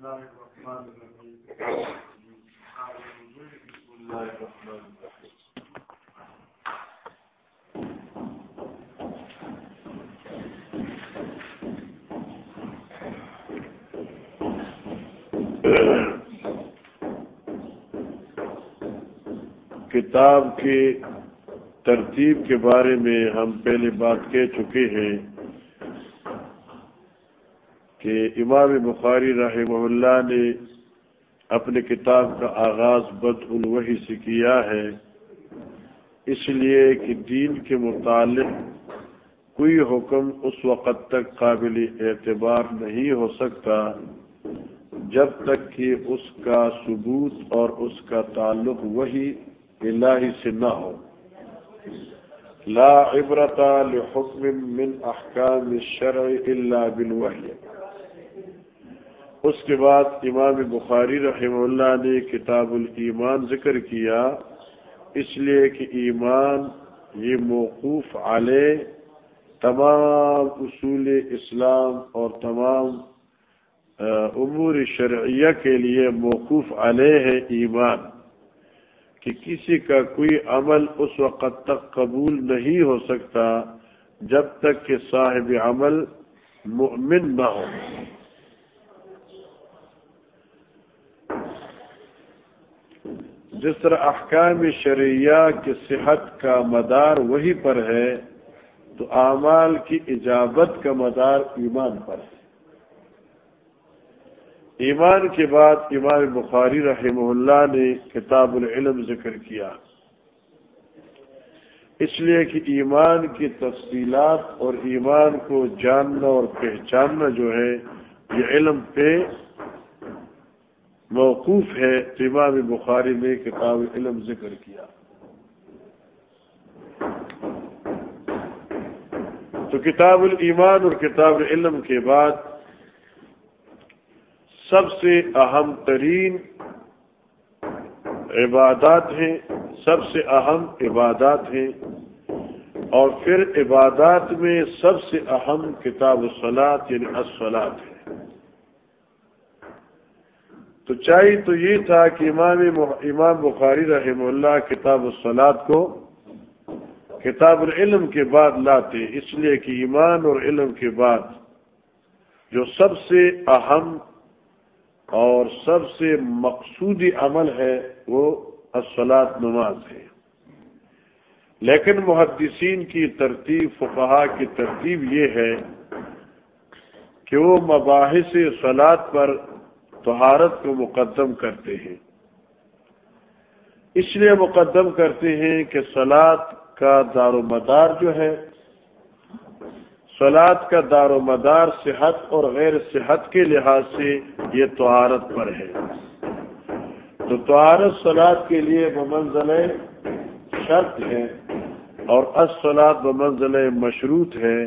الله الرحمن الرحيم بسم الله الرحمن الرحيم کتاب کی ترتیب کے بارے میں ہم پہلے بات کہہ چکے ہیں کہ امام بخاری رحمہ اللہ نے اپنے کتاب کا آغاز بد الوحی سے کیا ہے، اس لیے کہ دین کے متعلق کوئی حکم اس وقت تک قابل اعتبار نہیں ہو سکتا، جب تک کہ اس کا ثبوت اور اس کا تعلق وہی الہی سے نہ ہو۔ لا عبرت لحکم من احکام الشرع الا بالوحی۔ اس کے بعد امام بخاری رحمہ اللہ نے کتاب الایمان ذکر کیا، اس لیے کہ ایمان یہ موقوف علیہ تمام اصول اسلام اور تمام امور شرعیہ کے لیے موقوف علیہ ہے ایمان، کہ کسی کا کوئی عمل اس وقت تک قبول نہیں ہو سکتا جب تک کہ صاحب عمل مؤمن نہ ہو۔ جس طرح احکام شریعہ کی صحت کا مدار وہی پر ہے، تو اعمال کی اجابت کا مدار ایمان پر ہے۔ ایمان کے بعد امام بخاری رحمہ اللہ نے کتاب العلم ذکر کیا۔ اس لیے کہ ایمان کی تفصیلات اور ایمان کو جاننا اور پہچاننا جو ہے، یہ علم پہ موقوف ہے تو امام بخاری نے کتاب علم ذکر کیا۔ تو کتاب الایمان اور کتاب علم کے بعد سب سے اہم ترین عبادات ہیں، سب سے اہم عبادات ہیں۔ اور پھر عبادات میں سب سے اہم کتاب الصلاط یعنی الصلاط ہے۔ تو چاہیے تو یہ تھا کہ امام امام بخاری رحم اللہ کتاب الصلاط کو کتاب العلم کے بعد لاتے، اس لیے کہ ایمان اور علم کے بعد جو سب سے اہم اور سب سے مقصودی عمل ہے وہ الصلاط نماز ہے۔ لیکن محدثین کی ترتیب، فقہا کی ترتیب یہ ہے کہ وہ مباحث سلاد پر طہارت کو مقدم کرتے ہیں۔ اس لیے مقدم کرتے ہیں کہ سلاد کا دار و مدار جو ہے سلاد کا دار و مدار صحت اور غیر صحت کے لحاظ سے یہ طہارت پر ہے۔ تو طہارت سلاد کے لیے بمنزل شرط ہے اور اسلاد بمنزل مشروط ہے۔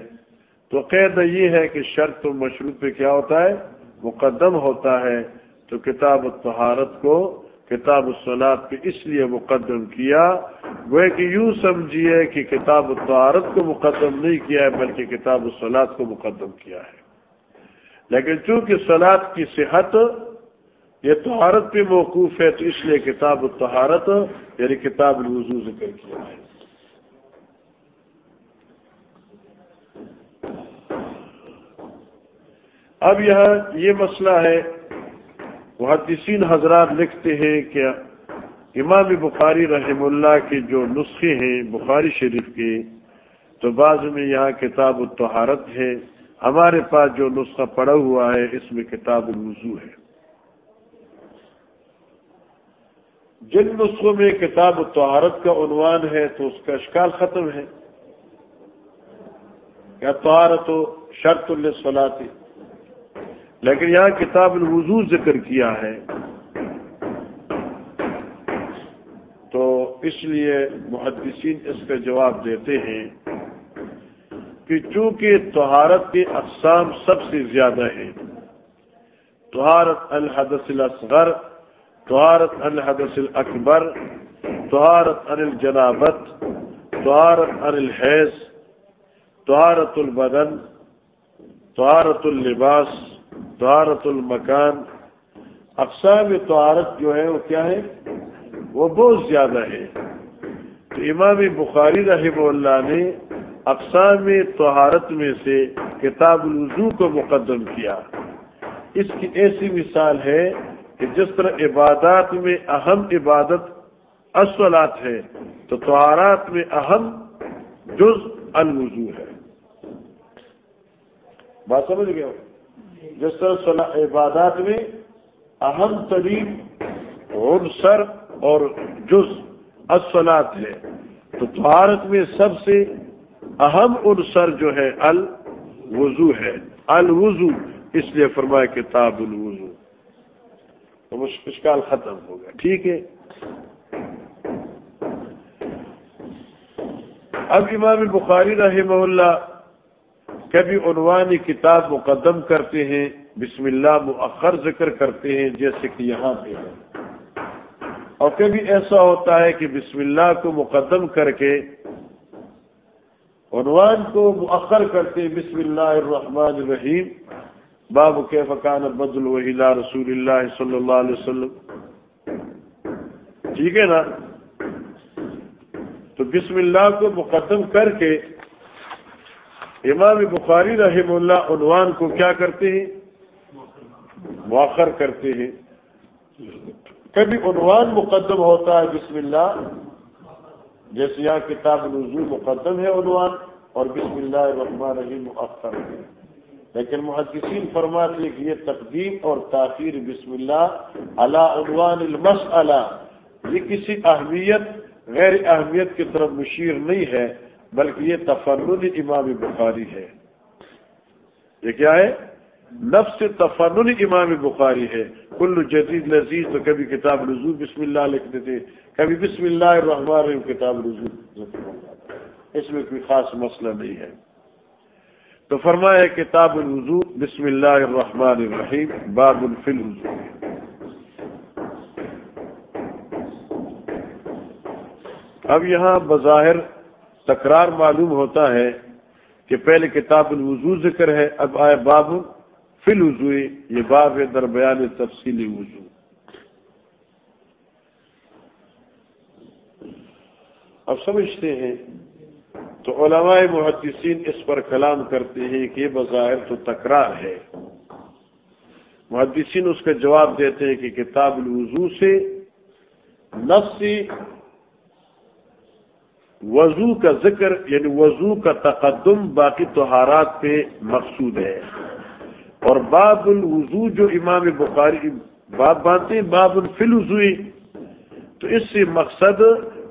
تو قید یہ ہے کہ شرط و مشروط پہ کیا ہوتا ہے؟ مقدم ہوتا ہے تو کتاب الطہارت کو، کتاب الصلاط پہ اس لیے مقدم کیا۔ وہ کہ یوں سمجھیے کہ کتاب الطہارت کو مقدم نہیں کیا ہے، بلکہ کتاب الصلاط کو مقدم کیا ہے۔ لیکن چونکہ سلاد کی صحت، یہ طہارت پہ موقوف ہے، تو اس لیے کتاب الطہارت یعنی کتاب الوضو ذکر کیا ہے۔ اب یہاں یہ مسئلہ ہے، محدثین حضرات لکھتے ہیں کہ امام بخاری رحم اللہ کے جو نسخے ہیں بخاری شریف کے، تو بعض میں یہاں کتاب الطہارت ہے، ہمارے پاس جو نسخہ پڑا ہوا ہے، اس میں کتاب الوضو ہے۔ جن نسخوں میں کتاب الطہارت کا عنوان ہے، تو اس کا اشکال ختم ہے۔ کیا طہارت و شرط الصلاتی لیکن یہاں کتاب الوضو ذکر کیا ہے تو اس لیے محدثین اس کا جواب دیتے ہیں کہ چونکہ طہارت کے اقسام سب سے زیادہ ہیں، طہارت الحدث الاصغر، طہارت الحدث الاکبر، طہارت ان الجنابت، طہارت ان الحیض، طہارت البدن، طہارت اللباس طہارت المکان، اقسام طہارت جو ہے وہ کیا ہے وہ بہت زیادہ ہے تو امام بخاری رحم اللہ نے اقسام طہارت میں سے کتاب الوضو کو مقدم کیا۔ اس کی ایسی مثال ہے کہ جس طرح عبادات میں اہم عبادت اصولات ہے، تو طہارات میں اہم جز الوضو ہے۔ بات سمجھ گئے جس طرح عبادات میں اہم ترین عنصر اور جز اصولات ہے۔ تو طہارت میں سب سے اہم عنصر جو ہے الوضو ہے۔ الوضو، اس لیے فرمایا کتاب الوضو۔ تو اشکال ختم ہو گیا۔ ٹھیک ہے۔ اب امام بخاری رحمہ اللہ کبھی عنوانی کتاب مقدم کرتے ہیں، بسم اللہ مؤخر ذکر کرتے ہیں، جیسے کہ یہاں پہ ہے۔ اور کبھی ایسا ہوتا ہے کہ بسم اللہ کو مقدم کر کے عنوان کو مؤخر کرتے بسم اللہ الرحمن الرحیم۔ باب کے فقان بد الوحیلا رسول اللہ صلی اللہ علیہ وسلم۔ ٹھیک ہے نا؟ تو بسم اللہ کو مقدم کر کے امام بخاری رحم اللہ عنوان کو کیا کرتے ہیں؟ مؤخر کرتے ہیں۔ کبھی عنوان مقدم ہوتا ہے، بسم اللہ، جیسے یہاں کتاب نزول مقدم ہے عنوان، اور بسم اللہ الرحمن الرحیم مؤخر ہے۔ لیکن محدثین فرماتے کہ یہ تقدیم اور تاخیر بسم اللہ اللہ عنوان المس یہ کسی اہمیت، غیر اہمیت کی طرف مشیر نہیں ہے۔ بلکہ یہ تفرن امام بخاری ہے۔ یہ کیا ہے؟ نفس تفن امام بخاری ہے۔ کل جدید لذیذ تو کبھی کتاب رضو بسم اللہ لکھتے تھے کبھی بسم اللہ الرحمن الرحیم کتاب رضو اس میں کوئی خاص مسئلہ نہیں ہے۔ تو فرمایا کتاب الوضو بسم اللہ الرحمن الرحیم، باب الفل اب یہاں بظاہر تکرار معلوم ہوتا ہے کہ پہلے کتاب الوضو ذکر ہے، اب آئے باب فل وضو یہ باب ہے در بیان تفصیلی وضو اب سمجھتے ہیں، تو علماء محدثین اس پر کلام کرتے ہیں کہ یہ بظاہر تو تکرار ہے۔ محدثین اس کا جواب دیتے ہیں کہ کتاب الوضو سے نفسی وضو کا ذکر یعنی وضو کا تقدم باقی تہارات پہ مقصود ہے۔ اور باب الوضو جو امام بخاری، باب باندھتے ہیں، باب الفل تو اس سے مقصد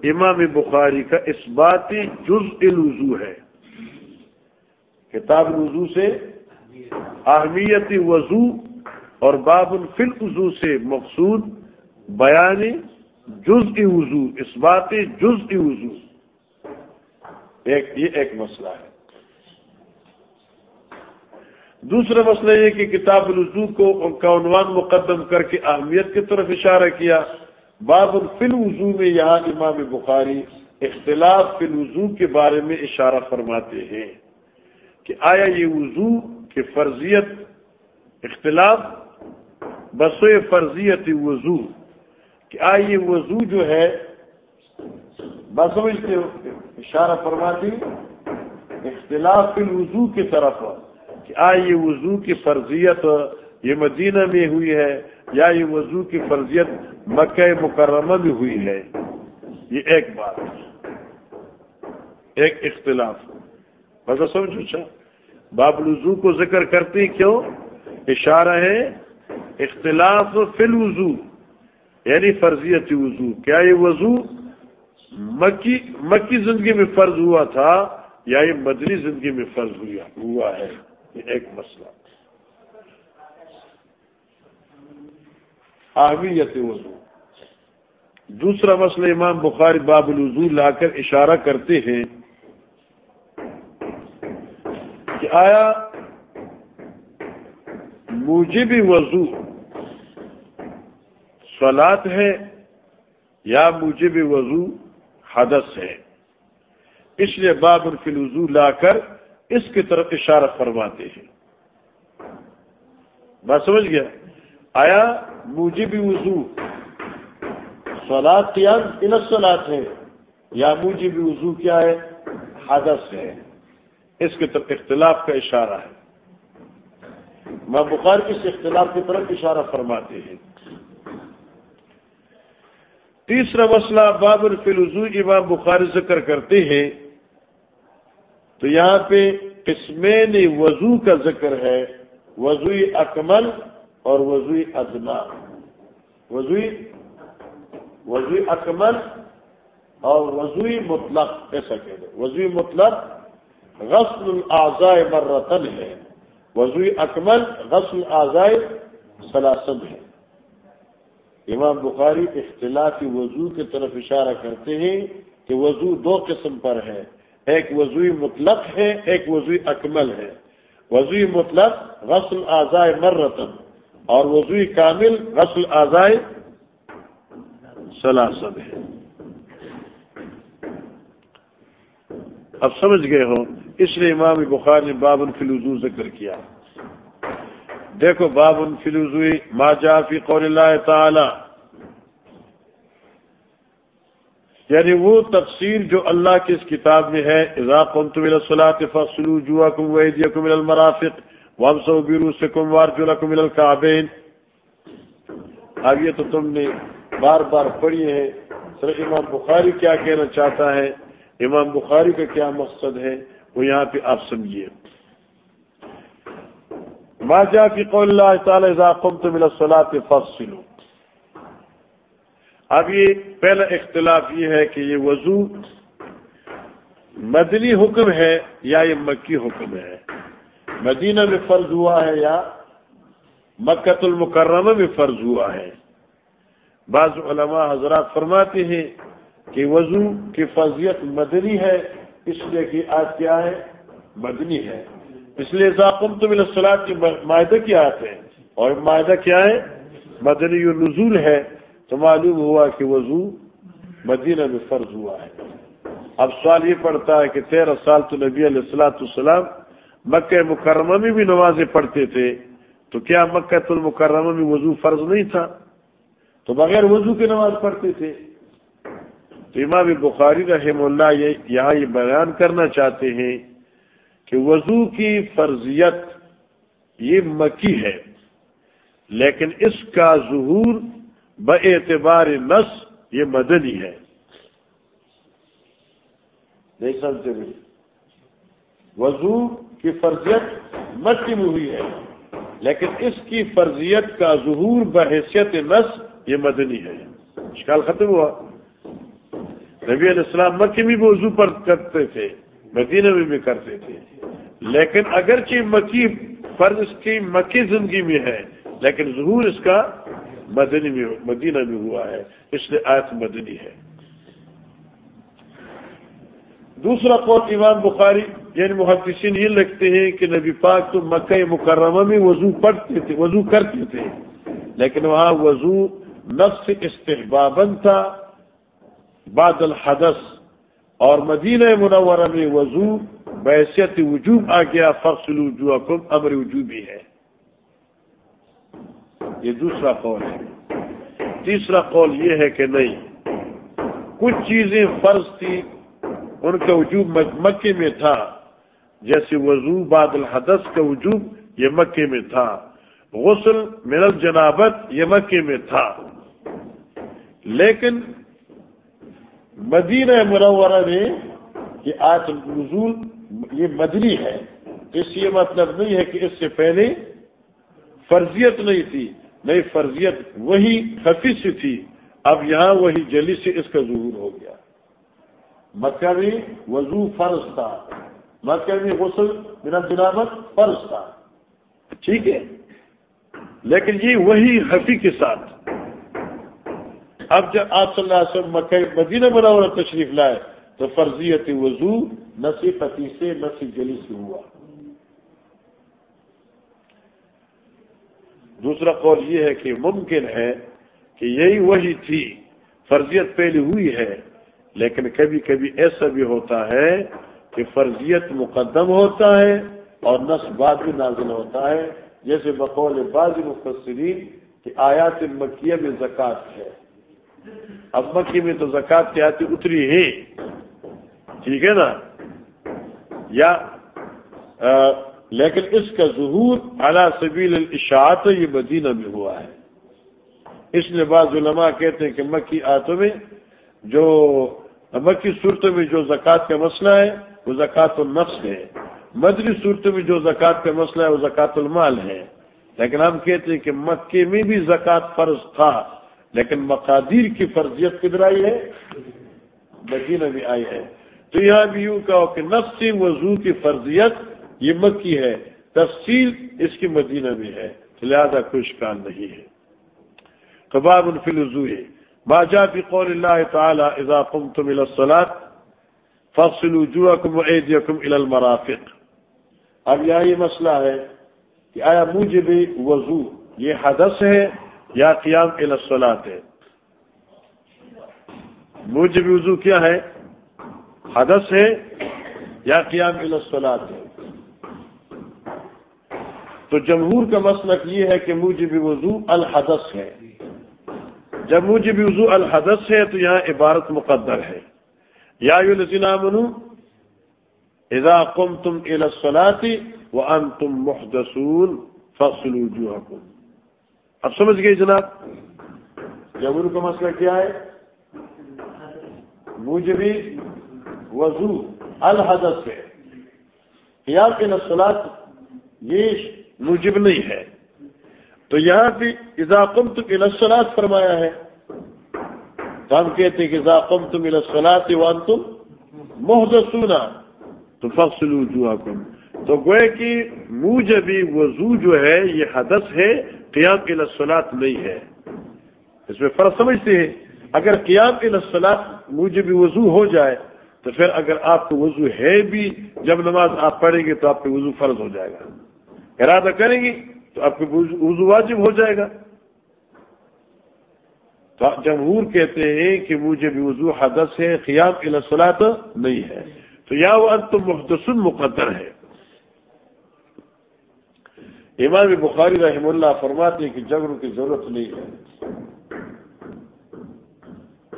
امام بخاری کا اس بات جز الوضو ہے۔ کتاب الوضو سے اہمیت وضو اور باب الفل وضو سے مقصود بیان جز وضو، اس بات جز وضو۔ ایک یہ ایک مسئلہ ہے۔ دوسرا مسئلہ یہ کہ کتاب الوضو کو ان کا عنوان مقدم کر کے اہمیت کی طرف اشارہ کیا۔ باب الفل وضو میں یہاں امام بخاری اختلاف فی الوضو کے بارے میں اشارہ فرماتے ہیں کہ آیا یہ وضو کی فرضیت اختلاف، بس فرضیت وضو کہ آیا یہ وضو جو ہے بس سمجھتے ہو اشارہ فرماتی اختلاف فی الوضو کی طرف کہ آ یہ وضو کی فرضیت یہ مدینہ میں ہوئی ہے یا یہ وضو کی فرضیت مکہ مکرمہ میں ہوئی ہے؟ یہ ایک بات ایک اختلاف۔ مگر سمجھو اچھا۔ باب الوضو کو ذکر کرتی کیوں؟ اشارہ ہے، اختلاف فی الوضو یعنی فرضیت وضو۔ کیا یہ وضو؟ مکی مکی زندگی میں فرض ہوا تھا، یا یہ مدنی زندگی میں فرض ہوا ہے، یہ ایک مسئلہ۔ اہمیت وضو۔ دوسرا مسئلہ، امام بخاری باب الوضو لا کر اشارہ کرتے ہیں کہ آیا موجب وضو سلاد ہے یا موجب وضو حدث ہے۔ اس لیے باب الفلوزو لا کر اس کی طرف اشارہ فرماتے ہیں۔ بات سمجھ گیا؟ آیا موجب وضو سولاد قیام انسلات ہے یا موجب وضو کیا ہے؟ حدث ہے۔ اس کی طرف اختلاف کا اشارہ ہے۔ ماں بخار کس اختلاف کی طرف اشارہ فرماتے ہیں۔ تیسرا مسئلہ باب الفلزو امام بخاری ذکر کرتے ہیں۔ تو یہاں پہ قسمین وضو کا ذکر ہے۔ وضو اکمل اور وضو ادنا۔ وضو وضو اکمل اور وضو مطلق، ایسا کہہ دیں۔ وضو مطلق غسل الاعضاء مرتن ہے۔ وضو اکمل غسل اعضاء سلاسن ہے۔ امام بخاری اختلافی وضو کی طرف اشارہ کرتے ہیں کہ وضو دو قسم پر ہے۔ ایک وضوئی مطلق ہے، ایک وضوئی اکمل ہے۔ وضوئی مطلق غسل آزائے مرتن اور وضوئی کامل غسل آزائے سلاسن ہے۔ اب سمجھ گئے ہو، اس لیے امام بخار نے بابن فلوزو ذکر کیا۔ دیکھو بابن فلوزوئی ما جافی قول اللہ تعالی. یعنی وہ تفسیر جو اللہ کی اس کتاب میں ہے اضاقم تم الصلاۃ فصلو جوا کم ویدیا کم المرافق وم سو بیرو سے کم وار جو اب یہ تو تم نے بار بار پڑھی ہے۔ سر امام بخاری کیا کہنا چاہتا ہے؟ امام بخاری کا کیا مقصد ہے؟ وہ یہاں پہ آپ سمجھیے۔ ماجا کی قول اللہ تعالی اضاقم تم الصلاۃ فصلو اب یہ پہلا اختلاف یہ ہے کہ یہ وضو مدنی حکم ہے یا یہ مکی حکم ہے؟ مدینہ میں فرض ہوا ہے یا مکت المکرمہ میں فرض ہوا ہے؟ بعض علماء حضرات فرماتے ہیں کہ وضو کی فضیت مدنی ہے، اس لیے کہ آج کیا ہے؟ مدنی ہے۔ اس لیے ذاکم تم السلام کی معاہدہ کیا آتے ہیں اور معاہدہ کیا ہے؟ مدنی نزول ہے۔ تو معلوم ہوا کہ وضو مدینہ میں فرض ہوا ہے۔ اب سوال یہ پڑتا ہے کہ تیرہ سال تو نبی علیہ السلاۃ السلام مکہ مکرمہ میں بھی نمازیں پڑھتے تھے۔ تو کیا مکہ المکرمہ میں وضو فرض نہیں تھا؟ تو بغیر وضو کی نماز پڑھتے تھے۔ تو امام بخاری رحم اللہ یہاں یہ بیان کرنا چاہتے ہیں کہ وضو کی فرضیت یہ مکی ہے، لیکن اس کا ظہور ب اعتبار نس یہ مدنی ہے۔ نہیں سمجھتے بھی وضو کی فرضیت مکی میں ہوئی ہے، لیکن اس کی فرضیت کا ظہور بحیثیت نس یہ مدنی ہے۔ اشکال ختم ہوا۔ نبی علیہ السلام مکی میں بھی وضو پر کرتے تھے۔ مدینہ میں بھی کرتے تھے لیکن اگرچہ مکی فرض اس کی مکی زندگی میں ہے، لیکن ظہور اس کا مدنی میں، مدینہ میں ہوا ہے۔ اس لیے آیت مدنی ہے۔ دوسرا قول امام بخاری یعنی محدثین یہ لگتے ہیں کہ نبی پاک تو مکہ مکرمہ میں وضو پڑھتے تھے، وضو کرتے تھے، لیکن وہاں وضو نفس استحبابن تھا۔ بعد الحدث اور مدینہ منورہ میں وضو بحثیت وجوب آ گیا فخصل امر وجوبی ہے۔ یہ دوسرا قول ہے۔ تیسرا قول یہ ہے کہ نہیں، کچھ چیزیں فرض تھی ان کا وجوب مکے میں تھا۔ جیسے وضو بعد الحدث کا وجوب، یہ مکے میں تھا۔ غسل من الجنابت، یہ مکے میں تھا۔ لیکن مدینہ منورہ میں یہ آج نزول یہ مدنی ہے، اس یہ مطلب نہیں ہے کہ اس سے پہلے فرضیت نہیں تھی نئی فرضیت وہی خفی سے تھی، اب یہاں وہی جلی سے اس کا ظہور ہو گیا۔ مکہ میں وضو فرض تھا، مکہ میں غسل بنا جنابت فرض تھا، ٹھیک ہے؟ لیکن یہ وہی حفیع کے ساتھ۔ اب جب آپ صلی اللہ علیہ وسلم مکہ مدینہ بنا تشریف لائے تو فرضیت وضو نسی پتی سے نسی جلی سے ہوا۔ دوسرا قول یہ ہے کہ ممکن ہے کہ یہی وہی تھی، فرضیت پہلی ہوئی ہے، لیکن کبھی کبھی ایسا بھی ہوتا ہے کہ فرضیت مقدم ہوتا ہے اور نس بعد بھی نازل ہوتا ہے، جیسے بقول بعض مفسرین کہ آیات مکیہ میں زکوٰۃ ہے۔ اب مکی میں تو زکوٰۃ کی آیات اتری ہے ٹھیک ہے نا؟ یا لیکن اس کا ظہور اعلیٰ سبیل الاشاعت یہ مدینہ میں ہوا ہے۔ اس لیے بعض علماء کہتے ہیں کہ مکی آتوں میں جو، مکی صورتوں میں جو زکوٰۃ کا مسئلہ ہے، وہ زکوٰۃ النفس ہے۔ مدری صورتوں میں جو زکوٰۃ کا مسئلہ ہے، وہ زکوٰۃ المال ہے۔ لیکن ہم کہتے ہیں کہ مکے میں بھی زکوٰۃ فرض تھا۔ لیکن مقادیر کی فرضیت کدھر آئی ہے؟ مدینہ میں آئی ہے۔ تو یہاں بھی یوں کہو کہ نفسی وضو کی فرضیت یہ مکی ہے، تفصیل اس کی مدینہ میں ہے، لہذا کوئی شکال نہیں ہے۔ قباب الفل وضو ہے باجا فی قول اللہ تعالی اذا قمتم الى الصلاة فاغسلوا وجوهكم وايديكم الى المرافق۔ اب یہاں یہ مسئلہ ہے کہ آیا موجب وضو یہ حدث ہے یا قیام الى ہے موجب وضو کیا ہے؟ حدث ہے، یا قیام الصلاط ہے تو جمہور کا مسلک یہ ہے کہ موجب وضو الحدث ہے۔ جب موجب وضو الحدث ہے تو یہاں عبارت مقدر ہے۔ یا منو اذا قم تم الاسلاتی و ان تم محدسون فصل اب سمجھ گئے جناب؟ جمہور کا مسئلہ کیا ہے؟ موجبی وضو الحدث ہے۔ قیام کے نسلات یہ موجب نہیں ہے۔ تو یہاں پہ اضاقم تم السلات فرمایا ہے۔ تو ہم کہتے ہیں کہ اضاقم تم السلات وان تم محدثونا تو فصل تو گوئے کہ موجبی وضو جو ہے، یہ حدث ہے۔ قیام کے نسلات نہیں ہے۔ اس میں فرق سمجھتے ہیں۔ اگر قیام کے نسلات موجبی وضو ہو جائے، تو پھر اگر آپ کو وضو ہے بھی، جب نماز آپ پڑھیں گے تو آپ کو وضو فرض ہو جائے گا۔ ارادہ کریں گے تو آپ کو وضو واجب ہو جائے گا۔ تو جمہور کہتے ہیں کہ مجھے بھی وضو حدث ہے، قیام خیام الاسلاط نہیں ہے۔ تو یا وہ انت مختصن مقدر ہے۔ امام بخاری رحم اللہ فرماتے ہیں کہ جبر کی ضرورت نہیں ہے۔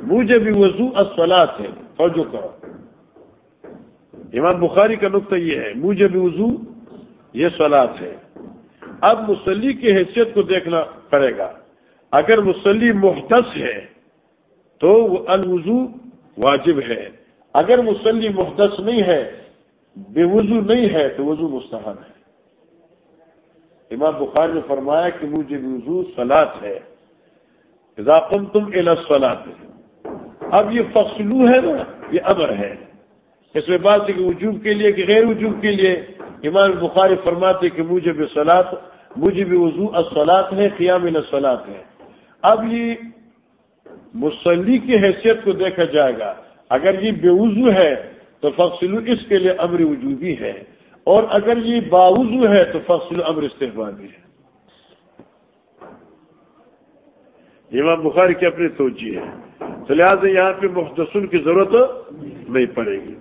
مجھے بھی وضو اصلاط ہے فوجو کرو۔ امام بخاری کا نقطہ یہ ہے، مجھے بھی وضو یہ سولاد ہے۔ اب مسلی کی حیثیت کو دیکھنا پڑے گا۔ اگر مسلی محدث ہے تو وہ الوضو واجب ہے۔ اگر مسلی محدث نہیں ہے، بے وضو نہیں ہے تو وضو مستحب ہے۔ امام بخاری نے فرمایا کہ مجھے وضو سلاد ہے۔ اضافم تم الاسلاد اب یہ فخلو ہے نا، یہ امر ہے۔ اس میں بات ہے کہ وجوب کے لیے کہ غیر وجوب کے لیے۔ امام بخاری فرماتے کہ مجھے بھی سلاد مجھے بھی وضو اصلاط ہے، قیام الصلاط ہے۔ اب یہ مسلی کی حیثیت کو دیکھا جائے گا۔ اگر یہ بے وضو ہے تو فخصلو اس کے لیے امر وجوبی ہے۔ اور اگر یہ باوضو ہے تو فخصل امر استحبابی ہے۔ امام بخاری کی اپنی توجہ ہے۔ تو لہٰذا یہاں پہ مختصر کی ضرورت نہیں پڑے گی۔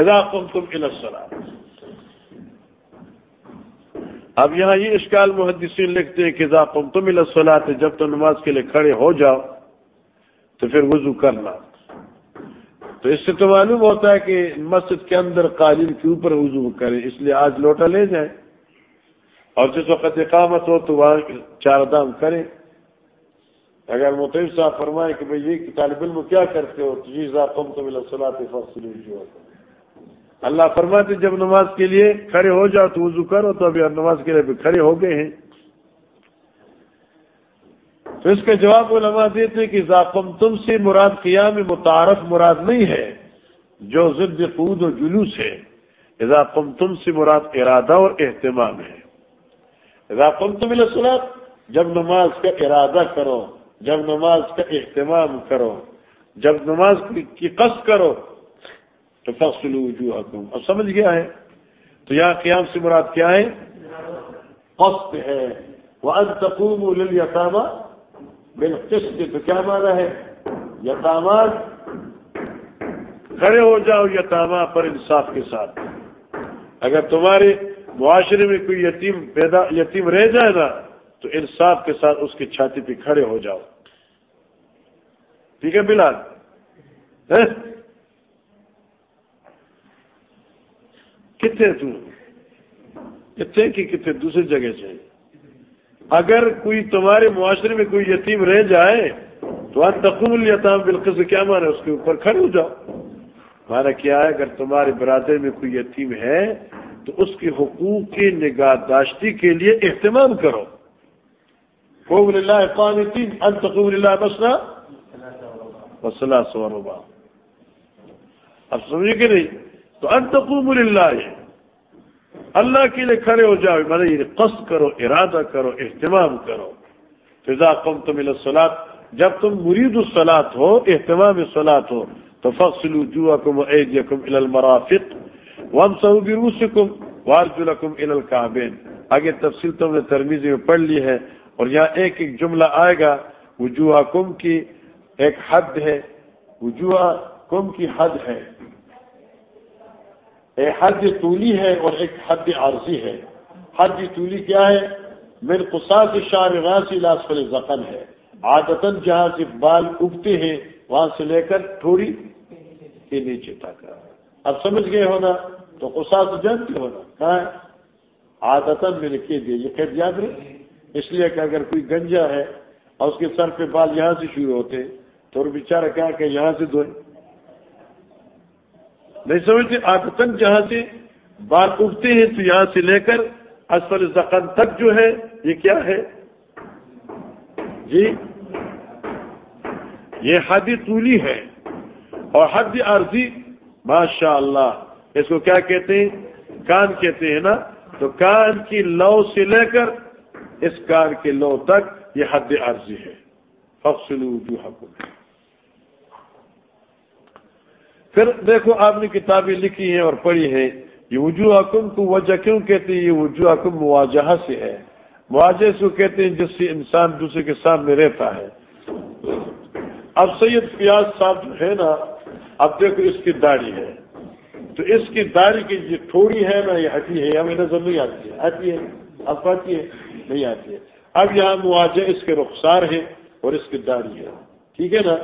اذا قمتم الى اب یہاں یہ اشکال محدثین لکھتے ہیں کہ اذا قمتم الى جب تم نماز کے لیے کھڑے ہو جاؤ تو پھر وضو کرنا۔ تو اس سے تو معلوم ہوتا ہے کہ مسجد کے اندر قالین کے اوپر وضو کریں اس لیے آج لوٹا لے جائیں اور جس وقت اقامت ہو تو وہاں چار دام کریں اگر متعف صاحب فرمائے کہ بھائی یہ طالب علم کیا کرتے ہو، تو جی قم تو ملا صلاح فصل اللہ فرماتے جب نماز کے لیے کھڑے ہو جاؤ تو وضو کرو، تو ابھی نماز کے لیے کھڑے ہو گئے ہیں۔ تو اس کا جواب علماء دیتے کہ ذاکم تم سے مراد قیام متعارف مراد نہیں ہے، جو ضد قود و جلوس ہے۔ ذاکم تم سے مراد ارادہ اور اہتمام ہے۔ ذاکم تم السلام جب نماز کا ارادہ کرو، جب نماز کا اہتمام کرو، جب نماز کی قصد کرو، تو فصل وجوہکم۔ اب سمجھ گیا ہے؟ تو یہاں قیام سے مراد کیا ہے؟ قصد ہے۔ وہ ان تقوم بالقسط تو کیا مانا ہے؟ یتامات؟ کھڑے ہو جاؤ یتامہ پر انصاف کے ساتھ۔ اگر تمہارے معاشرے میں کوئی یتیم پیدا یتیم رہ جائے نا، تو انصاف کے ساتھ اس کی چھاتی پہ کھڑے ہو جاؤ۔ ٹھیک ہے بلال؟ ہاں؟ کتنے تو؟ کتنے کی کتنے؟ دوسری جگہ سے اگر کوئی تمہارے معاشرے میں کوئی یتیم رہ جائے تو آج تقوم یتام بالکل کیا مانا اس کے اوپر؟ کھڑے ہو جاؤ۔ مانا کیا ہے؟ اگر تمہارے برادر میں کوئی یتیم ہے تو اس کے حقوق کی نگاہ داشتی کے لیے اہتمام کرو۔ قوم اللہ قانتین ان تقوم اللہ بسنا وسلح سوروبا اب سمجھے کہ نہیں؟ تو ان تقوم اللہ اللہ کے لیے کھڑے ہو جاؤ۔ مانا یہ قصد کرو، ارادہ کرو، اہتمام کرو۔ فضا قم تم السلاد جب تم مرید السلاد ہو، اہتمام سلاد ہو تو فخل وجوهكم وايديكم الى المرافق وامسحوا برؤوسكم وارجلكم الى الكعبين آگے تفصیل تم نے ترمیزی میں پڑھ لی ہے اور یہاں ایک ایک جملہ آئے گا۔ وجوہکم کی ایک حد ہے، وجوہکم کی حد ہے۔ ایک حد طولی ہے اور ایک حد عارضی ہے۔ حد طولی کیا ہے؟ من قصاص شار راسی لاسفل زخن ہے۔ عادتاً جہاں سے بال اگتے ہیں، وہاں سے لے کر تھوڑی کے نیچے تک۔ اب سمجھ گئے ہونا؟ تو قصاص جانتے ہونا۔ کہاں آدت میں لکھے دیے یہ خیر یاد رہے؟ اس لیے کہ اگر کوئی گنجا ہے اور اس کے سر پہ بال یہاں سے شروع ہوتے، تو بیچارہ کہا کہ یہاں سے دھوئے۔ نہیں سمجھتے آدتن جہاں سے بال اگتے ہیں تو یہاں سے لے کر اسفل زخم تک جو ہے، یہ کیا ہے؟ جی یہ حد طولی ہے اور حد عرضی ماشاء اللہ اس کو کیا کہتے ہیں؟ کان کہتے ہیں نا؟ تو کان کی لو سے لے کر اس کان کے لو تک یہ حد عرضی ہے۔ جو حکم پھر دیکھو آپ نے کتابیں لکھی ہیں اور پڑھی ہیں، یہ وجوہ حکم کو وجہ کیوں کہتے ہیں؟ یہ وجوہ حکم مواجہ سے ہے۔ مواجہ سے کہتے ہیں جس سے انسان دوسرے کے سامنے رہتا ہے۔ اب سید پیاز صاحب جو ہے نا، اب دیکھو اس کی داڑھی ہے۔ تو اس کی داڑھی کی جو تھوڑی ہے نا، یہ ہٹی ہے۔ ہمیں نظر نہیں آتی ہے۔ آتی ہے، اب آتی ہے، نہیں آتی ہے۔ اب یہاں مواجہ اس کے رخسار ہے اور اس کی داڑھی ہے۔ ٹھیک ہے نا؟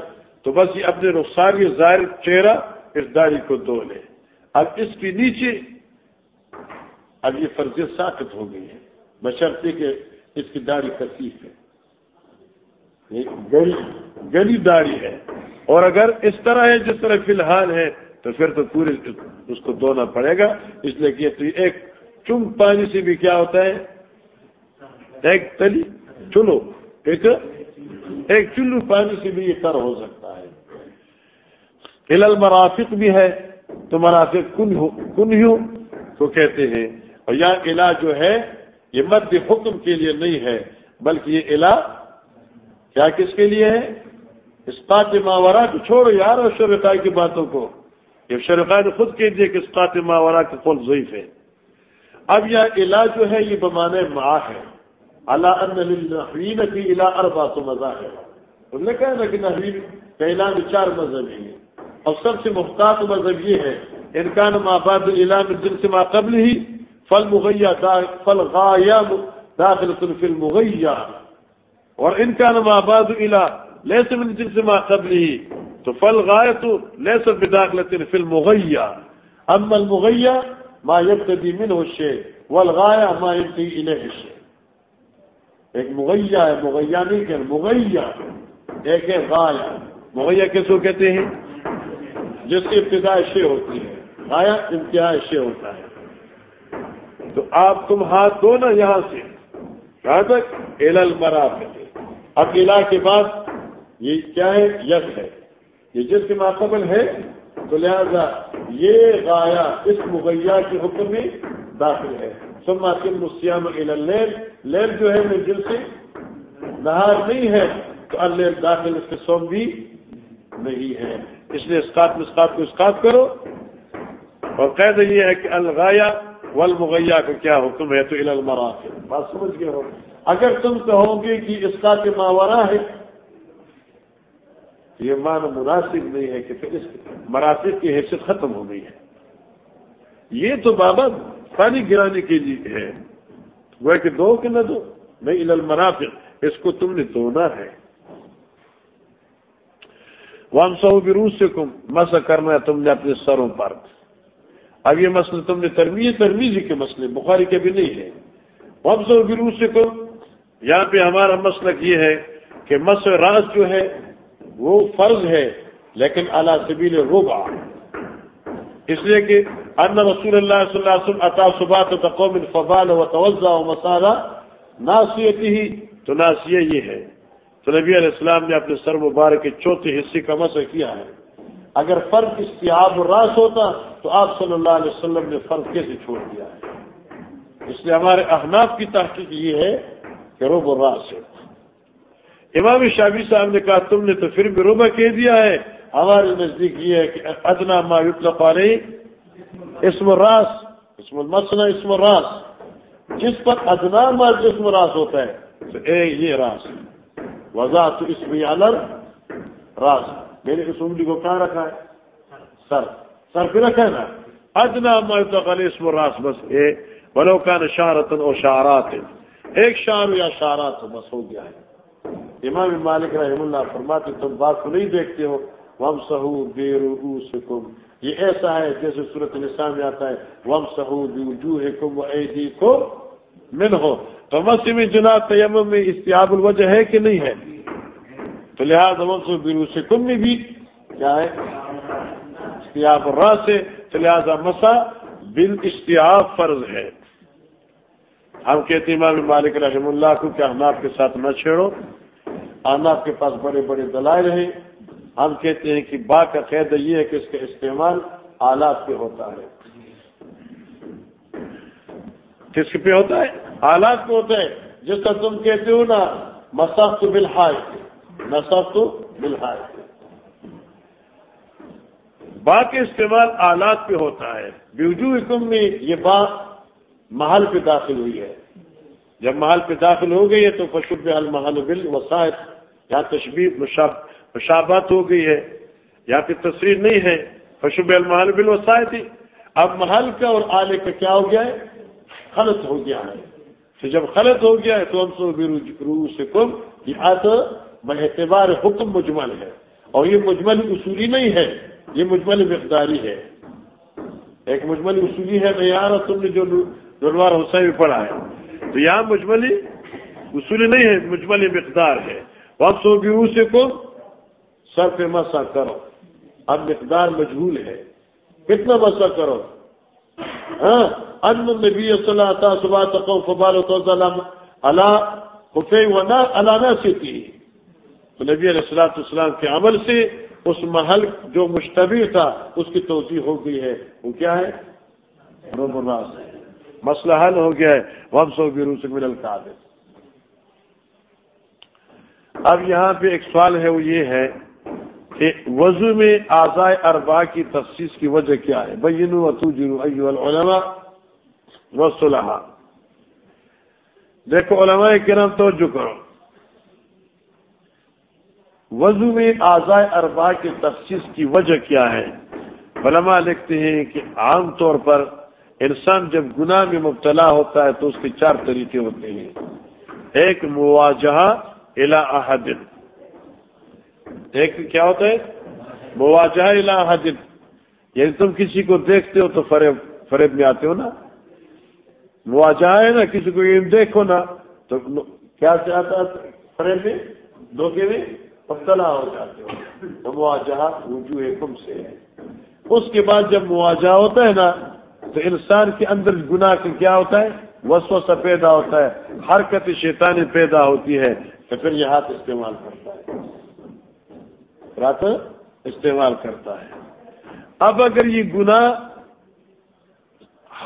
تو بس یہ اپنے رخسار یہ ظاہر چہرہ اس داڑھی کو دو لے۔ اب اس کے نیچے اب یہ فرضیت ساخت ہو گئی ہے۔ بشرطے کہ اس کی داڑھی کثیف ہے۔ گلی داڑھی ہے۔ اور اگر اس طرح ہے، جس طرح فی الحال ہے، تو پھر تو پورے اس کو دھونا پڑے گا۔ اس لیے کہ ایک چم پانی سے بھی کیا ہوتا ہے؟ ایک تلی چلو، ایک ایک چلو پانی سے بھی یہ تر ہو سکتا ہے۔ الل مرافق بھی ہے، تو مرافق کن ہو تو کہتے ہیں، اور یہاں علاج جو ہے، یہ مد حکم کے لیے نہیں ہے، بلکہ یہ علا کیا کس کے لیے ہے؟ اسقات ماورا کو چھوڑو یار اور شرکائی کی باتوں کو۔ یہ شرکا نے خود کہہ دیا کہ اسقات ماورا کا قول ضعیف ہے۔ اب یہ علاج جو ہے، یہ بمانے ماں ہے۔ اللہ کی علا اربا تو مزہ ہے انہوں نے کہا نا کہ نحوین کا علاج چار مذہب ہی ہے اور سب سے محتاط مذہب یہ ہے انکان ماباد علام جن سے ماں قبل ہی فل مغیہ فل غایا داخل فی المغیہ۔ اور انکان ماباد علا ليس من جنس ما قبل ہی تو قبله فالغاية ليس بداخلة في المغية أما المغية ما يبتدي منه الشيء والغاية ما ينتهي إليه الشيء ایک مغیہ ہے، مغیہ نہیں کہ مغیہ، ایک ہے غایا مغیہ کس کو کہتے ہیں؟ جس کی ابتدا شے ہوتی ہے غایا انتہا شے ہوتا ہے۔ تو آپ تم ہاتھ دو نا یہاں سے۔ کہاں تک ایل المرا اب علا کے بعد یہ کیا ہے؟ یس ہے۔ یہ جس کے ماقبل ہے، تو لہذا یہ غایا اس مغیہ کے حکم میں داخل ہے۔ سما کم مسیام لیل جو ہے، میں دل سے نہار نہیں ہے، تو اللیل داخل اس کے سوم بھی نہیں ہے۔ اس لیے اسکات میں کو اسکات کرو۔ اور قید یہ ہے کہ الغایا والمغیہ کا کیا حکم ہے؟ تو المراف بات سمجھ گئے ہو۔ اگر تم کہو گے کہ اس کا ماورا ہے، یہ معنی مناسب نہیں ہے کہ پھر اس مراسب کی حیثیت ختم ہو گئی ہے۔ یہ تو بابا پانی گرانے کے لیے ہے۔ وہ کہ دو کہ نہ دو؟ نہیں ال المنافق اس کو تم نے دھونا ہے۔ وم سو روس سے کم مس کرنا ہے تم نے اپنے سروں پر اب یہ مسئلہ تم نے ترمیز ترمیزی کے مسئلے، بخاری کے بھی نہیں ہے۔ وم سو روس سے کم یہاں پہ ہمارا مسئلہ یہ ہے کہ مس راز جو ہے، وہ فرض ہے، لیکن اللہ سبیل روبا اس لیے کہ ان رسول اللہ صلی اللہ علیہ وسلم عطا صبح تو تقوم فبال و توجہ و مسالہ ناسیتی ہی تو ناسیہ یہ ہے۔ تو نبی علیہ السلام نے اپنے سر مبارک کے چوتھے حصے کا مسئلہ کیا ہے۔ اگر فرق استیاب راس ہوتا تو آپ صلی اللہ علیہ وسلم نے فرق کیسے چھوڑ دیا ہے؟ اس لیے ہمارے احناف کی تحقیق یہ ہے کہ روب راس ہے۔ امام شابی صاحب نے کہا، تم نے تو پھر بھی روبا کہہ دیا ہے۔ ہمارے نزدیک یہ ہے کہ ادنا ما یطلق علیہ اسم راس، اسم المسنا اسم راس۔ جس پر ادنا ما جسم راس ہوتا ہے، تو اے یہ راس۔ ہے وضاح تو اس میں الر راز میں نے اس انگلی کو کہاں رکھا ہے؟ سر. سر پہ رکھا ہے نا؟ ادنا مرتقل اسم راس، بس اے بلو کا نشارتن اور شارات ایک شار یا شارات بس ہو گیا ہے. امام مالک رحم اللہ فرماتے تم بات کو نہیں دیکھتے ہو. وم سہو بے رو یہ ایسا ہے جیسے صورت نسان میں آتا ہے. وم سہو بے کم ایدی کو من ہو تو مسلم جناب تیمم میں استیاب الوجہ ہے کہ نہیں ہے؟ تو لہٰذا منصوب برو سے کم میں بھی کیا ہے استیاب الرا سے، تو لہٰذا مسا بل اشتیاب فرض ہے۔ ہم کہتے ہیں امام مالک رحم اللہ کو کہ ہم آپ کے ساتھ نہ چھیڑو۔ ہم کے پاس بڑے بڑے دلائل ہیں۔ ہم کہتے ہیں کہ با کا قید یہ ہے کہ اس کا استعمال آلات پہ ہوتا ہے۔ کس پہ ہوتا ہے؟ حالات کو ہوتا ہے جس کا تم کہتے ہو نا مساف بلحاظ مساف تو بلحاظ با کے استعمال آلات پہ ہوتا ہے۔ بیوجو حکم میں یہ بات محل پہ داخل ہوئی ہے۔ جب محل پہ داخل ہو گئی ہے تو پشب المحل بل وسائط یا تشبیر مشابات ہو گئی ہے۔ یا پھر تصویر نہیں ہے۔ پشب المحل بل وسائط ہی اب محل کا اور آلے کا کیا ہو گیا ہے؟ خلط ہو گیا ہے۔ تو جب خلط ہو گیا ہے تو ہم سو رو سے کم یہ تو اعتبار، حکم مجمل ہے۔ اور یہ مجمل اصولی نہیں ہے، یہ مجمل مقداری ہے۔ ایک مجمل اصولی ہے معیار تم نے جو دلوار حسین پڑھا ہے۔ تو یہاں مجملی اصولی نہیں ہے، مجمل مقدار ہے۔ وقت سو رو سے سر پہ مسا کرو۔ اب مقدار مجبول ہے۔ کتنا مسا کرو؟ ہاں ان نبی صلی اللہ تعالی صبح تقو فبال اللہ خفے ونا علانہ سے تھی نبی علیہ السلاۃ السلام کے عمل سے اس محل جو مشتبہ تھا، اس کی توضیع ہو گئی ہے۔ وہ کیا ہے؟ روب الراس ہے مسئلہ حل ہو گیا ہے۔ وم سو بھی مل القاب اب یہاں پہ ایک سوال ہے، وہ یہ ہے وضو میں آزائے اربا کی تفصیص کی وجہ کیا ہے؟ بینو العلماء وصلحا دیکھو، علماء کرام توجہ کرو۔ وضو میں آزائے اربا کی تفصیص کی وجہ کیا ہے؟ علماء لکھتے ہیں کہ عام طور پر انسان جب گناہ میں مبتلا ہوتا ہے تو اس کے چار طریقے ہوتے ہیں۔ ایک مواجہ الا احدن ایک کیا ہوتا ہے؟ مواجہ الا یعنی تم کسی کو دیکھتے ہو تو فریب فریب میں آتے ہو نا؟ مواجہ ہے نا، کسی کو یہ دیکھو نا، تو کیا چاہتا فرے میں؟ دھوکے میں؟ مبتلا ہو جاتے ہو۔ تو مواجہ وجوہ حکم سے ہے۔ اس کے بعد جب مواجہ ہوتا ہے نا، تو انسان کے اندر گناہ کا کیا ہوتا ہے؟ وسوسہ پیدا ہوتا ہے۔ حرکت شیطانی پیدا ہوتی ہے۔ تو پھر یہ ہاتھ استعمال کرتا ہے رات استعمال کرتا ہے۔ اب اگر یہ گناہ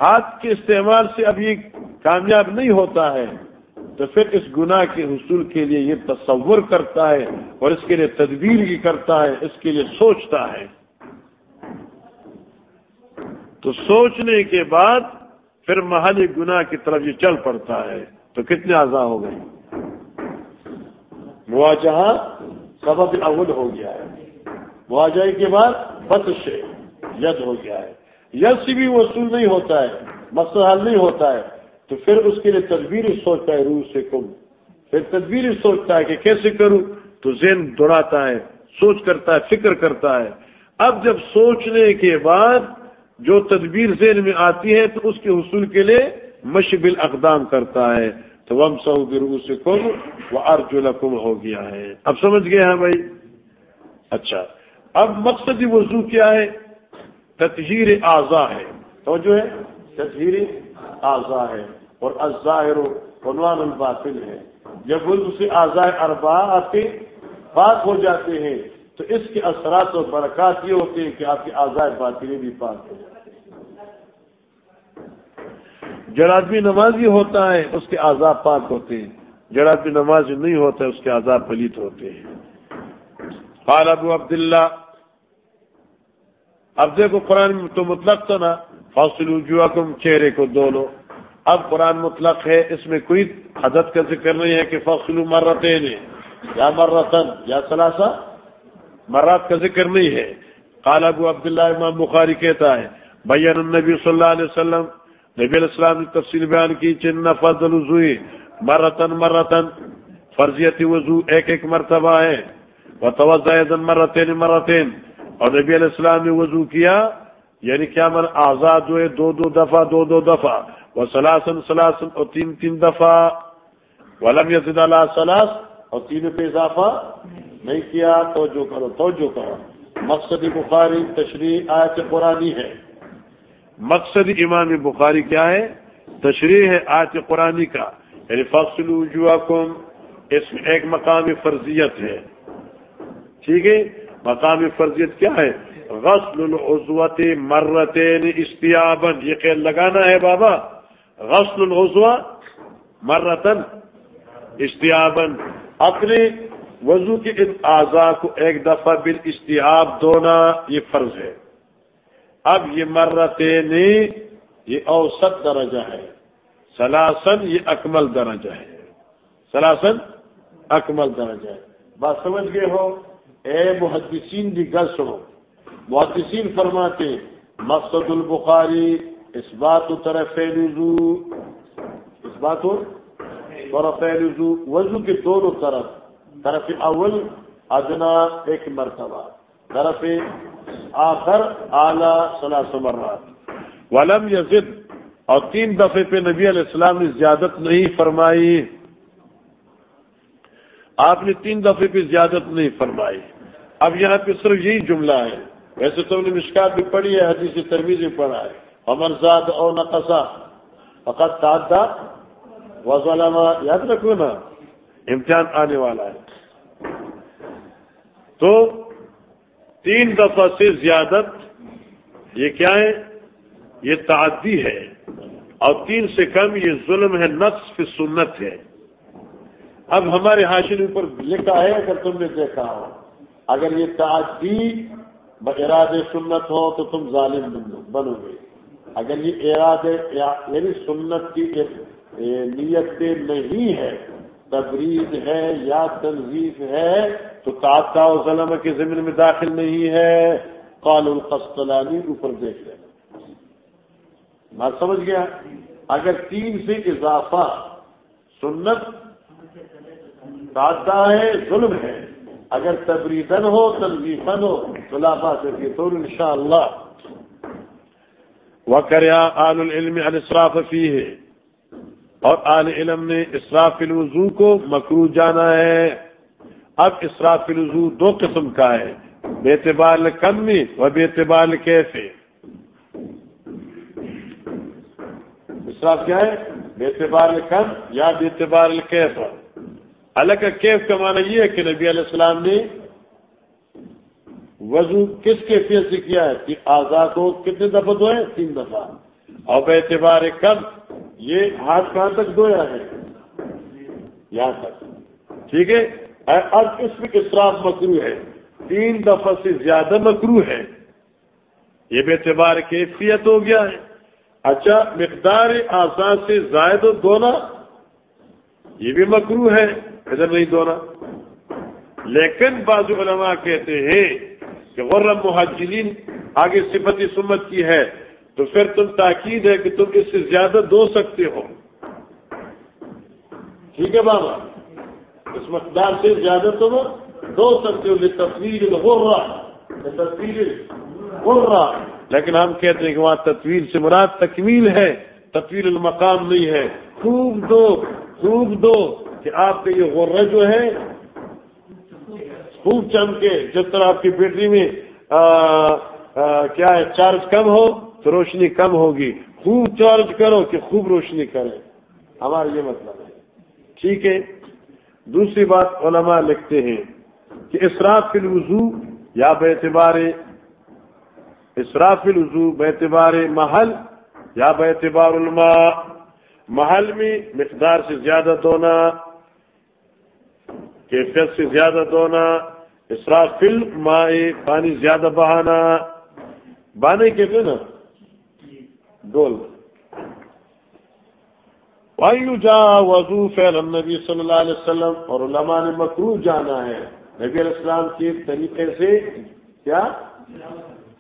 ہاتھ کے استعمال سے اب یہ کامیاب نہیں ہوتا ہے، تو پھر اس گناہ کے حصول کے لیے یہ تصور کرتا ہے اور اس کے لیے تدبیر بھی کرتا ہے، اس کے لیے سوچتا ہے۔ تو سوچنے کے بعد پھر محل گناہ کی طرف یہ چل پڑتا ہے۔ تو کتنے آزاد ہو گئے؟ مواجہ سبب اول ہو گیا ہے۔ مواجہ کے بعد بد سے ید ہو گیا ہے۔ یس بھی وصول نہیں ہوتا ہے، مسئلہ حل نہیں ہوتا ہے۔ تو پھر اس کے لیے تصویر سوچتا ہے روح سے کم۔ پھر تدبیر سوچتا ہے کہ کیسے کروں؟ تو ذہن دوڑاتا ہے، سوچ کرتا ہے، فکر کرتا ہے۔ اب جب سوچنے کے بعد جو تدبیر ذہن میں آتی ہے تو اس کے حصول کے لیے مشبل اقدام کرتا ہے۔ تو وم سو گرو سے کم وہ ارجن ہو گیا ہے۔ اب سمجھ گئے ہیں بھائی؟ اچھا۔ اب مقصدی وضو کیا ہے؟ تطہیر اعضا ہے۔ تو جو ہے؟ تطہیر اعضا ہے۔ اور الظاہر عنوان الباطل ہے۔ جب وضو سے اعضاء اربا آپ کے پاک ہو جاتے ہیں، تو اس کے اثرات اور برکات یہ ہوتے ہیں کہ آپ کی آزاد باطلیں بھی پاک ہو جاتی جڑ آدمی نمازی ہوتا ہے، اس کے آزاد پاک ہوتے ہیں۔ جڑ آدمی نمازی نہیں ہوتا ہے، اس کے آزاد پلیت ہوتے ہیں۔ قال ابو عبداللہ، اب دیکھو قرآن تو مطلق تھا نا فاصل کم چہرے کو دونوں اب قرآن مطلق ہے، اس میں کوئی حدت کا ذکر نہیں ہے کہ فاصل مرتے یا مرتن، یا سلاسا مرات کا ذکر نہیں ہے۔ قال ابو عبداللہ، امام بخاری کہتا ہے بین النبی صلی اللہ علیہ وسلم نبی علیہ السلام نے تفصیل بیان کی چن فضل وضوئی مرتن مرتن فرضیت وضو ایک ایک مرتبہ ہے۔ وہ توجہ مرتین مرتین۔ اور نبی علیہ السلام نے وضو کیا یعنی کیا من آزاد ہوئے دو دو دفعہ، دو دو دفعہ۔ وہ سلاسن سلاسن اور تین تین دفعہ۔ ولم یزد اللہ سلاس اور تین پہ اضافہ نہیں کیا تو جو کرو تو جو کرو۔ مقصد بخاری تشریح آیت قرآنی ہے۔ مقصد امام بخاری کیا ہے؟ تشریح ہے آیت قرآنی کا۔ یعنی فصل اس میں ایک مقامی فرضیت ہے۔ ٹھیک ہے؟ مقامی فرضیت کیا ہے؟ غسل العضوت مرتین استیابن یہ خیال لگانا ہے بابا۔ غسل العضو مرتن استیابن اپنے وضو کے ان اعضاء کو ایک دفعہ بال اشتہاب دھونا یہ فرض ہے۔ اب یہ مرتے یہ اوسط درجہ ہے۔ سلاسن یہ اکمل درجہ ہے۔ سلاسن اکمل درجہ ہے۔ بات سمجھ گئے ہو؟ اے محدثین، دی گل سنو۔ محدثین فرماتے مقصد البخاری اس بات طرف وضو اس بات طرف وضو وضو کے دونوں طرف طرف اول، ادنا، ایک مرتبہ۔ طرف آخر اعلی سلاس مرات ولم یزد، اور تین دفعے پہ نبی علیہ السلام نے زیادت نہیں فرمائی۔ آپ نے تین دفعے پہ زیادت نہیں فرمائی۔ اب یہاں پہ صرف یہی جملہ ہے۔ ویسے تو نے مشکات بھی پڑھی ہے، حدیث ترمیز بھی پڑھا ہے۔ امر زاد او نقصا فقط تعداد وزلما یاد رکھو نا، امتحان آنے والا ہے۔ تو تین دفعہ سے زیادت، یہ کیا ہے؟ یہ تعدی ہے۔ اور تین سے کم یہ ظلم ہے، نقص کی سنت ہے۔ اب ہمارے حاشر پر لکھا ہے، اگر تم نے دیکھا ہو، اگر یہ تعدی اراد سنت ہو تو تم ظالم بنو گے۔ اگر یہ اراد یعنی سنت کی نیت نہیں ہے تبریز ہے یا تنظیف ہے تو تاطا و کے زمین میں داخل نہیں ہے۔ قال القسطلانی، اوپر دیکھ لیں۔ بات سمجھ گیا؟ اگر تین سے اضافہ سنت تاطا ہے، ظلم ہے۔ اگر تبریدن ہو تنظیفن ہو خلافہ سے تو ان شاء اللہ وہ آل العلم الصراف فی ہے اور آل علم نے اسراف الوضو کو مکرو جانا ہے۔ اب اسراف الوضو دو قسم کا ہے۔ بے اعتبار کمی و بے اعتبار کیفے۔ اسراف کیا ہے؟ بے اعتبار کم یا بے اعتبار کیف الگ کیف کا معنی یہ ہے کہ نبی علیہ السلام نے وضو کس کیفیت سے کیا ہے؟ کہ آزاد کو کتنے دفعہ دو ہیں؟ تین دفعہ۔ اور بے اعتبار کم یہ ہاتھ کہاں تک دھویا ہے؟ یہاں تک۔ ٹھیک ہے؟ اب اس میں اسراف مکرو ہے؟ تین دفعہ سے زیادہ مکرو ہے۔ یہ بے اعتبار کیفیت ہو گیا ہے۔ اچھا مقدار آسان سے زائد و دھونا یہ بھی مکرو ہے ادھر نہیں دھونا لیکن بعض علماء کہتے ہیں کہ غرم محجلین آگے صفتی سمت کی ہے۔ تو پھر تم تاکید ہے کہ تم اس سے زیادہ دو سکتے ہو۔ ٹھیک ہے بابا؟ اس مقدار سے زیادہ تو دو سکتے ہو یہ تصویر ہو رہا تصویر ہو رہا لیکن ہم کہتے ہیں کہ وہاں تصویر سے مراد تکمیل ہے تصویر المقام نہیں ہے۔ خوب دو خوب دو کہ آپ کا یہ غرہ جو ہے، خوب چمکے۔ جس طرح آپ کی بیٹری میں کیا ہے، چارج کم ہو تو روشنی کم ہوگی۔ خوب چارج کرو کہ خوب روشنی کرے ہمارا یہ مطلب ہے۔ ٹھیک ہے۔ دوسری بات علماء لکھتے ہیں کہ اسراف فی الوضو یا بے اعتبار اسراف الوضو اعتبار محل یا بے اعتبار علماء محل میں مقدار سے زیادہ دھونا کیفیت سے زیادہ دھونا اسراف فل مائے پانی زیادہ بہانا۔ بانے کے نا گول وایو جا وضو فعل النبی صلی اللہ علیہ وسلم، اور علماء نے مکرو جانا ہے۔ نبی علیہ السلام کے طریقے سے کیا؟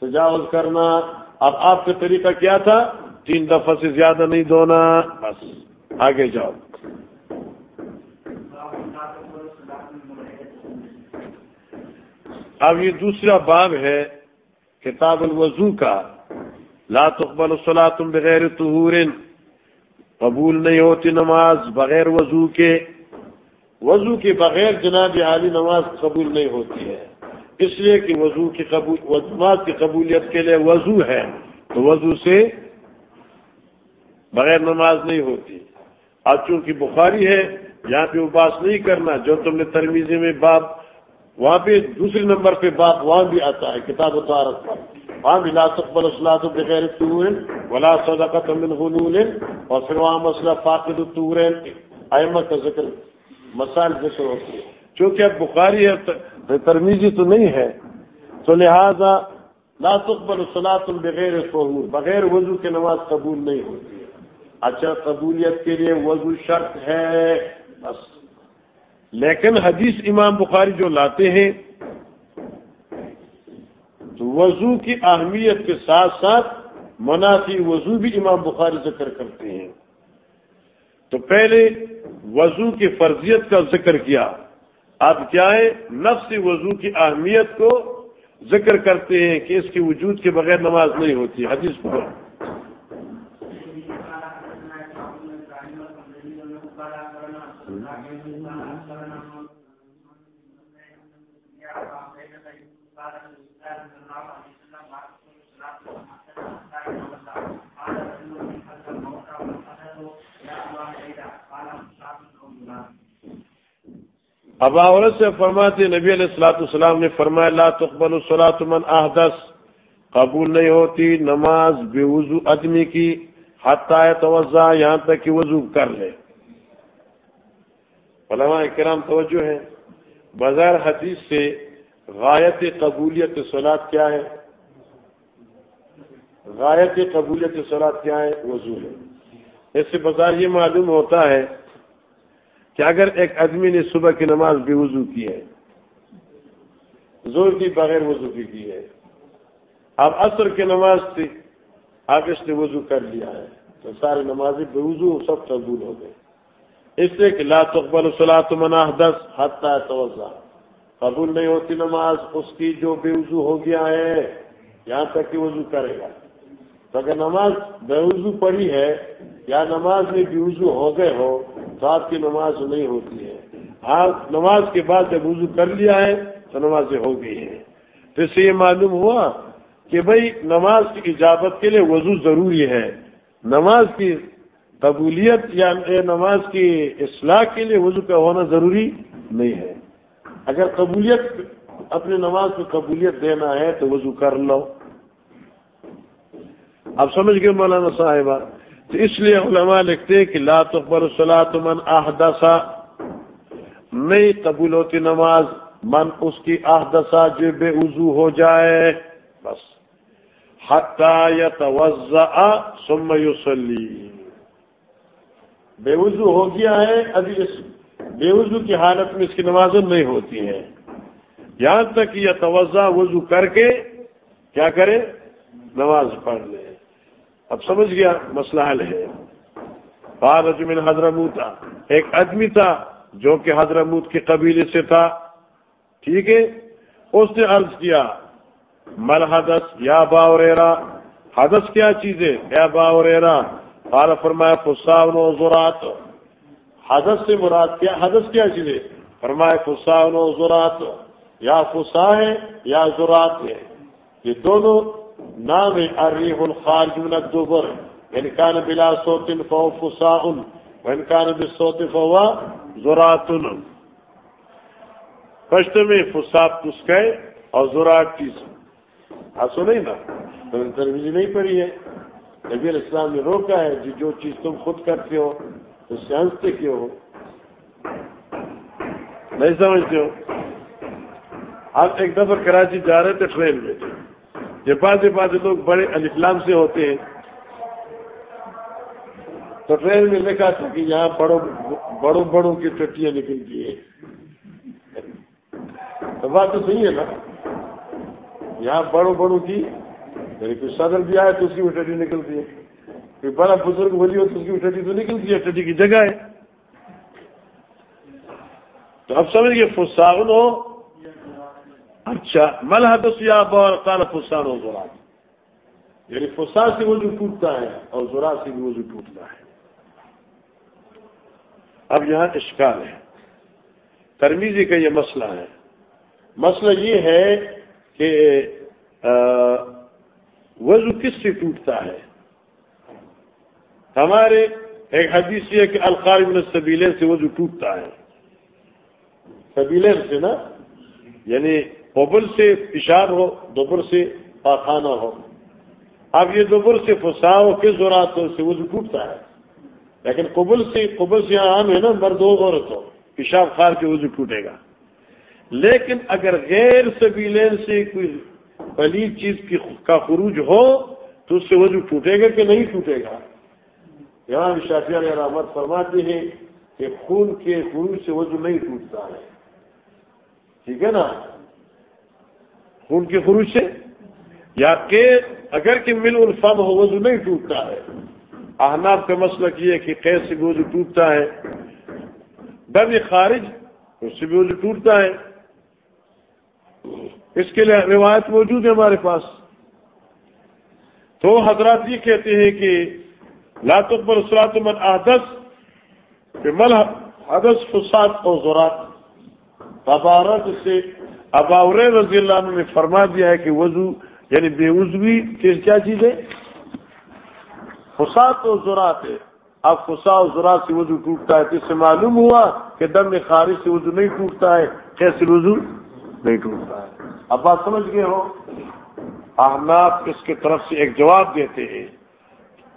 تجاوز کرنا۔ اب آپ کا طریقہ کیا تھا؟ تین دفعہ سے زیادہ نہیں دھونا۔ بس، آگے جاؤ۔ اب یہ دوسرا باب ہے کتاب الوضو کا۔ لا تقبل تم بغیر طہور. قبول نہیں ہوتی نماز بغیر وضو کے. وضو کے بغیر جناب عالی نماز قبول نہیں ہوتی ہے. اس لیے کہ وضو کی قبول نماز کی قبولیت کے لیے وضو ہے، تو وضو سے بغیر نماز نہیں ہوتی. اب چونکہ بخاری ہے، یہاں پہ وہ نہیں کرنا، جو تم نے ترمیزی میں باپ وہاں پہ دوسرے نمبر پہ باپ وہاں بھی آتا ہے، کتاب و تعارت پر۔ وہاں بھی لاسک اسلاد بغیر ولا صدقت من غلول اور پھر وہاں مسئلہ فاقد الطورین احمد کا ذکر مسائل ذکر ہوتی ہے چونکہ اب بخاری ہے ترمیزی تو نہیں ہے۔ تو لہذا لا تقبل صلاح بغیر فہور بغیر وضو کے نماز قبول نہیں ہوتی ہے۔ اچھا قبولیت کے لیے وضو شرط ہے، بس۔ لیکن حدیث امام بخاری جو لاتے ہیں تو وضو کی اہمیت کے ساتھ ساتھ منافی وضو بھی امام بخاری ذکر کرتے ہیں۔ تو پہلے وضو کی فرضیت کا ذکر کیا۔ اب کیا ہے؟ نفس وضو کی اہمیت کو ذکر کرتے ہیں کہ اس کے وجود کے بغیر نماز نہیں ہوتی۔ حدیث پر۔ اب عورت سے فرماتے نبی علیہ السلاۃ السلام نے فرمایا، لا تقبل الصلاۃ من احدث۔ قبول نہیں ہوتی، نماز بے وضو آدمی کی حتائے توجہ یہاں تک کہ وضو کر لے۔ علماء کرام توجہ ہے بازار حدیث سے غایت قبولیت سلاد کیا ہے؟ غایت قبولیت سلاد کیا ہے؟ وضو ہے۔ اس سے بازار یہ معلوم ہوتا ہے کہ اگر ایک آدمی نے صبح کی نماز بے وضو کی ہے زور کی بغیر وضو کی کی ہے، اب عصر کی نماز تھی آپ اس نے وضو کر لیا ہے، تو ساری نمازیں بے وضو سب قبول ہو گئے۔ اس لیے کہ لا تقبل صلاح منا دس حتہ توجہ قبول نہیں ہوتی نماز، اس کی جو بے وضو ہو گیا ہے، یہاں تک کہ وضو کرے گا۔ تو اگر نماز بے وضو پڑھی ہے، یا نماز میں بے وضو ہو گئے ہو تو آپ کی نماز نہیں ہوتی ہے۔ آپ نماز کے بعد جب وضو کر لیا ہے تو نمازیں ہو گئی ہیں۔ تو اس سے یہ معلوم ہوا کہ بھائی نماز کی اجابت کے لیے وضو ضروری ہے۔ نماز کی قبولیت یا نماز کی اصلاح کے لیے وضو کا ہونا ضروری نہیں ہے۔ اگر قبولیت اپنے نماز کو قبولیت دینا ہے تو وضو کر لو۔ اب سمجھ گئے مولانا صاحبہ؟ تو اس لیے علماء لکھتے ہیں کہ لا تقبل صلاح من احدثا نہیں قبول ہوتی نماز من اس کی احدثا جو بے وضو ہو جائے، بس۔ یا توزا سم بے وضو ہو گیا ہے، ابھی اس بے وضو کی حالت میں اس کی نماز نہیں ہوتی ہے یہاں تک یہ توجہ وضو کر کے کیا کرے؟ نماز پڑھ لے۔ اب سمجھ گیا مسئلہ حل ہے۔ من حضرت ایک آدمی تھا جو کہ حضرمود کے قبیلے سے تھا۔ ٹھیک ہے؟ اس نے عرض کیا، مل حدث یا باوریرا حدث کیا چیز ہے؟ یا باوریرا قال فرمایا فساون و زرات۔ حدث سے مراد کیا؟ حدث کیا چیز ہے؟ فرمایا فساون و زرات۔ یا فسا ہے یا زرات ہے۔ یہ دونوں نام الریح الخارج من الدبر. ان کان بلا صوت فهو فساء وان کان بالصوت فهو زرات پشت میں فساد تسکے اور زراعت کی ہنسو نہیں نا تلویزی نہیں پڑی ہے. نبی اسلام نے روکا ہے جی جو چیز تم خود کرتے ہو، اس سے ہنستے کیوں ہو؟ نہیں سمجھتے ہو؟ آپ ایک دفعہ کراچی جا رہے تھے ٹرین میں۔ یہ بعض بعض لوگ بڑے الفلام سے ہوتے ہیں۔ تو ٹرین میں لکھا تھا کہ یہاں بڑوں بڑوں بڑوں کی ٹٹیاں نکلتی ہیں۔ تو بات تو صحیح ہے نا۔ یہاں بڑوں بڑوں کی یعنی کوئی صدر بھی آئے تو اس کی بھی ٹٹی نکلتی ہے۔ کوئی بڑا بزرگ بولی ہو تو اس کی بھی ٹٹی تو نکلتی ہے۔ ٹٹی کی جگہ ہے۔ تو اب سمجھ گئے فساون ہو اچھا مل حدث یا بور کال فسان ہو زورات یعنی فسا سے وہ جو ٹوٹتا ہے اور زورا سے بھی وہ جو ٹوٹتا ہے اب یہاں اشکال ہے ترمیزی کا یہ مسئلہ ہے مسئلہ یہ ہے کہ وضو کس سے ٹوٹتا ہے ہمارے ایک حدیث یہ کہ القارب سبیلے سے وضو ٹوٹتا ہے سبیلے سے نا یعنی قبل سے پیشاب ہو، دوبر سے پاخانہ ہو۔ اب یہ دوبر سے فسا ہو، کس زورات سے وضو ٹوٹتا ہے۔ لیکن قبل سے قبل سے عام ہے نا، مرد ہو عورت ہو پیشاب خار کے وضو ٹوٹے گا۔ لیکن اگر غیر سبیلین سے کوئی پلی چیز کی کا خروج ہو، تو اس سے وضو ٹوٹے گا کہ نہیں ٹوٹے گا؟ یہاں شافیہ علیہ رحمت فرماتے ہیں کہ خون کے خروج سے وضو نہیں ٹوٹتا ہے۔ ٹھیک ہے نا؟ خون کے خروج سے یا کہ اگر کہ مل الفم ہو، وضو نہیں ٹوٹتا ہے۔ احناب کا مسئلہ یہ کہ کیسے بھی وضو ٹوٹتا ہے۔ دم خارج، اس سے بھی وضو ٹوٹتا ہے۔ اس کے لیے روایت موجود ہے ہمارے پاس۔ تو حضرات یہ کہتے ہیں کہ لاتب اسرات من آدس مل حدث فساد اور زورات ببارت سے اباور رضی اللہ عنہ نے فرما دیا ہے کہ وضو یعنی بے عزوی کیا چیز ہے؟ فساد اور زورات ہے۔ اب فسا اور زراعت سے وضو ٹوٹتا ہے، تو اس سے معلوم ہوا کہ دم خارج سے وضو نہیں ٹوٹتا ہے کیسے وضو نہیں ٹوٹتا ہے۔ اب بات سمجھ گئے ہو؟ احناب اس کی طرف سے ایک جواب دیتے ہیں۔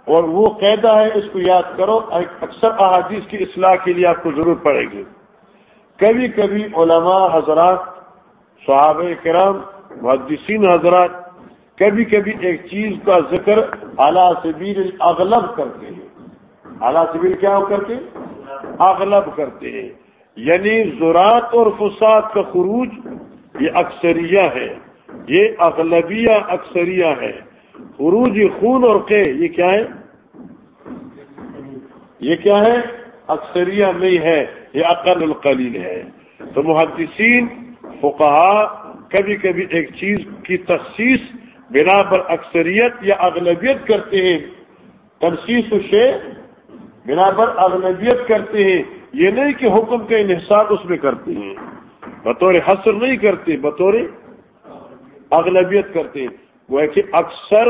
اور وہ قیدا ہے، اس کو یاد کرو اکثر احادیث کی اصلاح کے لیے آپ کو ضرورت پڑے گی۔ کبھی کبھی علماء حضرات صحابہ کرام، محدثین، حضرات کبھی کبھی ایک چیز کا ذکر اعلیٰ سبیر اغلب کرتے ہیں۔ اعلیٰ سبیر کیا کرتے اغلب کرتے ہیں۔ یعنی زراعت اور فساد کا خروج یہ اکثریہ ہے۔ یہ اغلبیہ اکثریہ ہے۔ عروج خون اور قے، یہ کیا ہے؟ یہ کیا ہے؟ اکثریہ نہیں ہے۔ یہ عقل القلیل ہے۔ تو محدثین فقہا کبھی کبھی ایک چیز کی تخصیص بنا پر اکثریت یا اغلبیت کرتے ہیں۔ تنسیس شے بنا پر اغلبیت کرتے ہیں۔ یہ نہیں کہ حکم کا انحصار اس میں کرتے ہیں۔ بطور حسر نہیں کرتے، بطور اغلبیت کرتے وہ کہ اکثر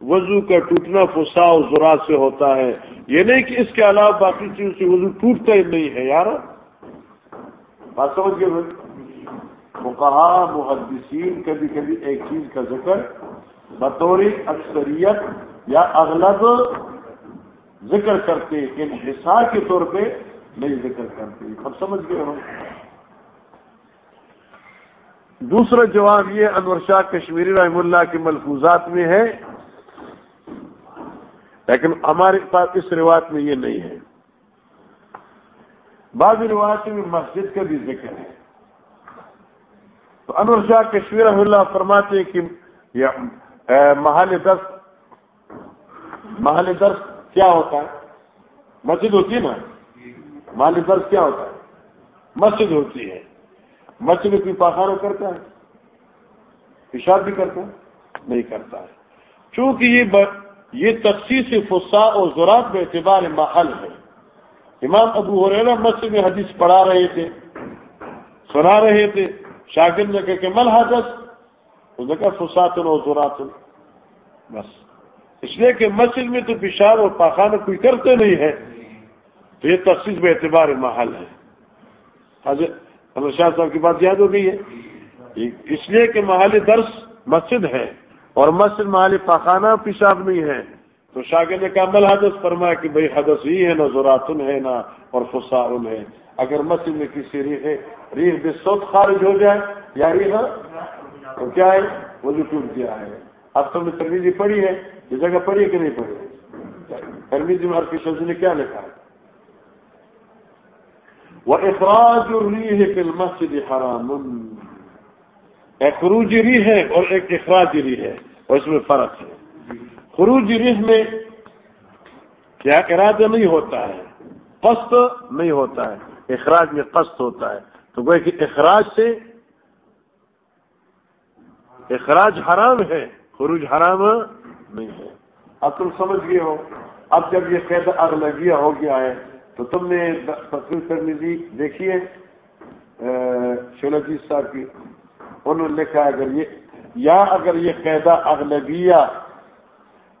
وضو کا ٹوٹنا فسا و ذرا سے ہوتا ہے۔ یہ نہیں کہ اس کے علاوہ باقی چیزوں سے وضو ٹوٹتا ہی نہیں ہے یار بات سمجھ گئے وہ کہا محدثین، کبھی کبھی ایک چیز کا ذکر، بطور اکثریت یا اغلب ذکر کرتے یعنی انحصار کے طور پہ نہیں ذکر کرتے۔ اب سمجھ گئے ہوں۔ دوسرا جواب یہ انور شاہ کشمیری رحم اللہ کے ملفوظات میں ہے، لیکن ہمارے پاس اس روایت میں یہ نہیں ہے۔ بعض روایت میں مسجد کا بھی ذکر ہے۔ تو انور شاہ کشمیر رحم اللہ فرماتے کہ محل درس محل درس کیا ہوتا ہے؟ مسجد ہوتی ہے نا؟ محل درس کیا ہوتا ہے؟ مسجد ہوتی ہے۔ مسجد میں کوئی پاخانہ کرتا ہے؟ پیشاب بھی کرتا ہے؟ نہیں کرتا ہے۔ چونکہ یہ یہ تخصیص فسا اور زراعت میں اعتبار محل ہے۔ امام ابو حریرہ مسجد میں حدیث پڑھا رہے تھے، سنا رہے تھے۔ شاگرد نے کہا کہ مل حدث اس نے کہا فساتن اور زراعتن بس۔ اس لیے کہ مسجد میں تو پیشاب اور پاخانہ کوئی کرتے نہیں ہے تو یہ تخصیص میں اعتبار محل ہے۔ حضرت شاہ صاحب کی بات یاد ہو گئی ہے؟ اس لیے کہ محل درس مسجد ہے اور مسجد، محل پاخانہ پیشاب نہیں ہے۔ تو شاگرد نے کہا مل حدث فرمایا کہ بھائی حدث ہی ہے، نہ زوراتن ہے، نہ اور فسارن ہے۔ اگر مسجد میں کسی ریح ریح بے سوت خارج ہو جائے، یا ریح تو کیا ہے؟ وہ جو ٹوٹ گیا ہے۔ اب تم نے ترمیزی پڑھی ہے، یہ جگہ پڑھی ہے کہ نہیں پڑھی ترمیزی میں ہر کسی نے کیا لکھا ہے؟ وہ اخراج ریح فی المسجد حرام۔ خروج ری ہے اور ایک اخراج ری ہے، اور اس میں فرق ہے۔ خروج رح میں کیا ارادہ نہیں ہوتا ہے قسط نہیں ہوتا ہے۔ اخراج میں قسط ہوتا ہے۔ تو وہ کہ اخراج سے اخراج حرام ہے، خروج حرام نہیں ہے۔ اب تم سمجھ گئے ہو۔ اب جب یہ قید اغلگیہ ہو گیا ہے، تو تم نے تصویر کرنی دی دیکھیے شولجیت صاحب کی۔ انہوں نے لکھا اگر یہ یا اگر یہ قیدہ اغلبیہ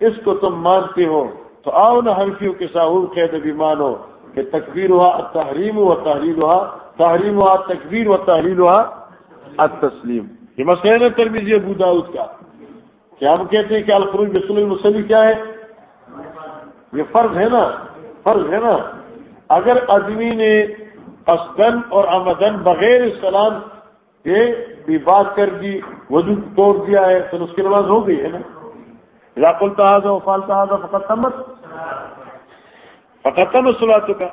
اس کو تم مانتے ہو، تو آؤ نہ ہنفیوں کے ساحول قید بھی مانو کہ تکبیر ہوا تحریم ہوا تحریر ہوا تحریم ہوا تکبیر و تحریر ہوا تسلیم یہ مسئلہ ہے ترمیز ابو داؤد کا کیا ہم کہتے ہیں کہ القروج بسل المسلی کیا ہے؟ یہ فرض ہے نا، فرض ہے نا۔ اگر آدمی نے اسدن اور آمدن بغیر سلام کے بھی بات کر دی، وضو توڑ دیا ہے، تو اس کی نماز ہو گئی ہے نا۔ قلت هذا وفعلت هذا فقد تمت۔ فقد تمت کا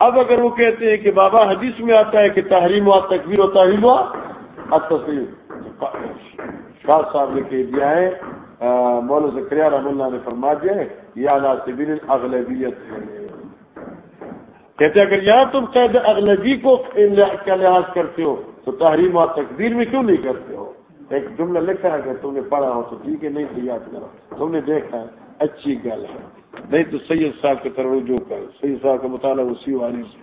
اب اگر وہ کہتے ہیں کہ بابا حدیث میں آتا ہے کہ تحریم ہوا، تکبیر و تحریم ہوا شاہ صاحب نے کہہ دیا ہے مولا ذکر رحم اللہ نے فرما دیا ہے یہ اعلیٰ اغلبیت ہے کہتے اگر یہاں تم قید اغلبی کو کیا لحاظ کرتے ہو، تو تحریم و تکبیر میں کیوں نہیں کرتے ہو؟ ایک جملہ لکھا ہے کہ تم نے پڑھا ہو تو ٹھیک ہے، نہیں تو یاد کرو۔ تم نے دیکھا ہے، اچھی گل ہے۔ نہیں تو سید صاحب کی طرف رجوع کر، سید صاحب کا مطالعہ اسی والی سے۔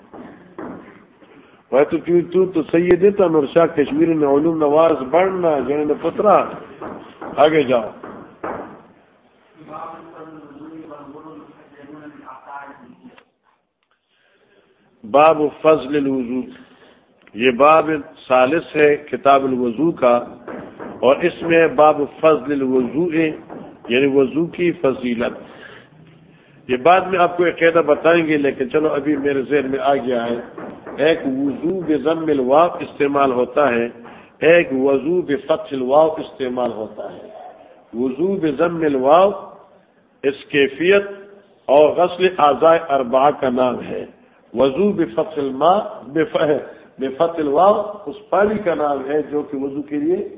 وہ تو تو تو سید دیتا نور شاہ کشمیر نے علوم نواز بڑھنا، جنہوں نے پترا، آگے جاؤ۔ باب فضل الوضو یہ باب سالس ہے کتاب الوضو کا، اور اس میں باب فضل الوضو یعنی وضو کی فضیلت۔ یہ بعد میں آپ کو ایک قیدا بتائیں گے، لیکن چلو ابھی میرے ذہن میں آ گیا ہے۔ ایک وضو بے ضم الواف استعمال ہوتا ہے، ایک وضو بے فتح الواف استعمال ہوتا ہے۔ وضو بے ضم الواف اس کیفیت اور غسل اعضاء اربا کا نام ہے۔ وضو بے فتح الماء بے فتح الواف اس پانی کا نام ہے جو کہ وضو کے لیے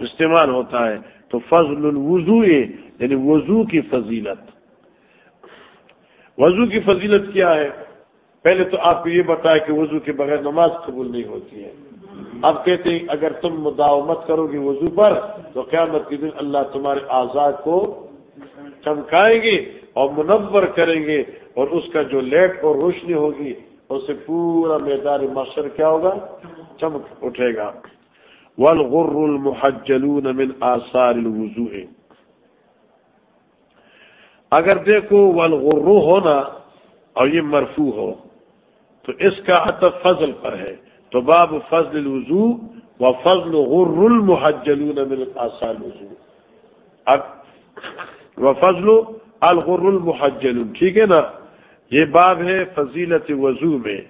استعمال ہوتا ہے۔ تو فضل الوضو یعنی وضو کی فضیلت۔ وضو کی فضیلت کیا ہے؟ پہلے تو آپ کو یہ بتایا کہ وضو کے بغیر نماز قبول نہیں ہوتی ہے۔ اب کہتے ہیں اگر تم مداومت کرو گے وضو پر، تو قیامت کے دن اللہ تمہارے آزاد کو چمکائیں گے اور منور کریں گے اور اس کا جو لیٹ اور روشنی ہوگی، اس سے پورا میدان مشر کیا ہوگا؟ چمک اٹھے گا۔ والغر المحجلون من آثار الوضوء۔ اگر دیکھو والغر ہونا اور یہ مرفوع ہو، تو اس کا عطف فضل پر ہے۔ تو باب فضل الوضوء و فضل غر المحجلون من آثار الوضوء۔ اب و فضل الغر المحجلون، ٹھیک ہے نا؟ یہ باب ہے فضیلت وضو میں۔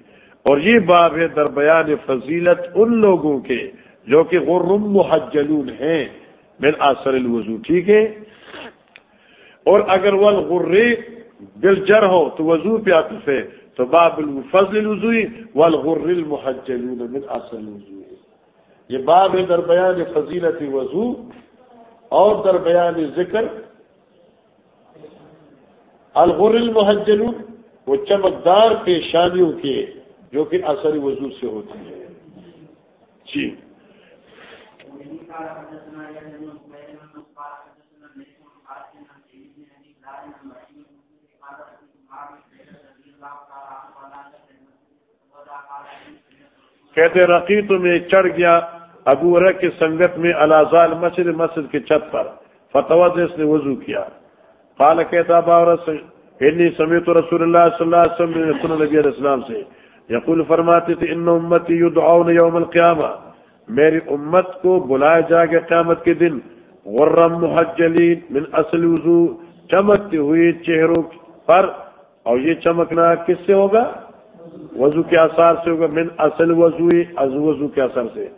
اور یہ باب ہے در بیان فضیلت ان لوگوں کے جو کہ غرم محجلون ہیں من آثر الوضو ٹھیک ہے؟ اور اگر وہ غرے دل جر ہو تو وضو پہ ہے تو باب الفضل الوضو والغر المحجلون من آثر الوضو یہ باب ہے در بیان فضیلت وضو اور در بیان ذکر۔ الغر المحجلون وہ چمکدار پیشانیوں کے جو کہ اثر وضو سے ہوتی ہے جی۔ کہتے رقی میں چڑھ گیا، ابو ر کی سنگت میں الازال مسجد مسجد کی چھت پر۔ فتوا سے اس نے وضو کیا۔ قال، کہتا باورت انی سمیت رسول اللہ صلی اللہ علیہ وسلم نے سنن نبی علیہ السلام سے۔ یقول، فرماتے تھے، ان امتی یدعون یوم القیامہ۔ میری امت کو بلایا جائے گا قیامت کے دن۔ غرم محجلین من اصل وضو۔ چمکتی ہوئی چہروں پر۔ اور یہ چمکنا کس سے ہوگا؟ وضو کے اثار سے ہوگا، من اصل وضو از وضو کے اثر سے۔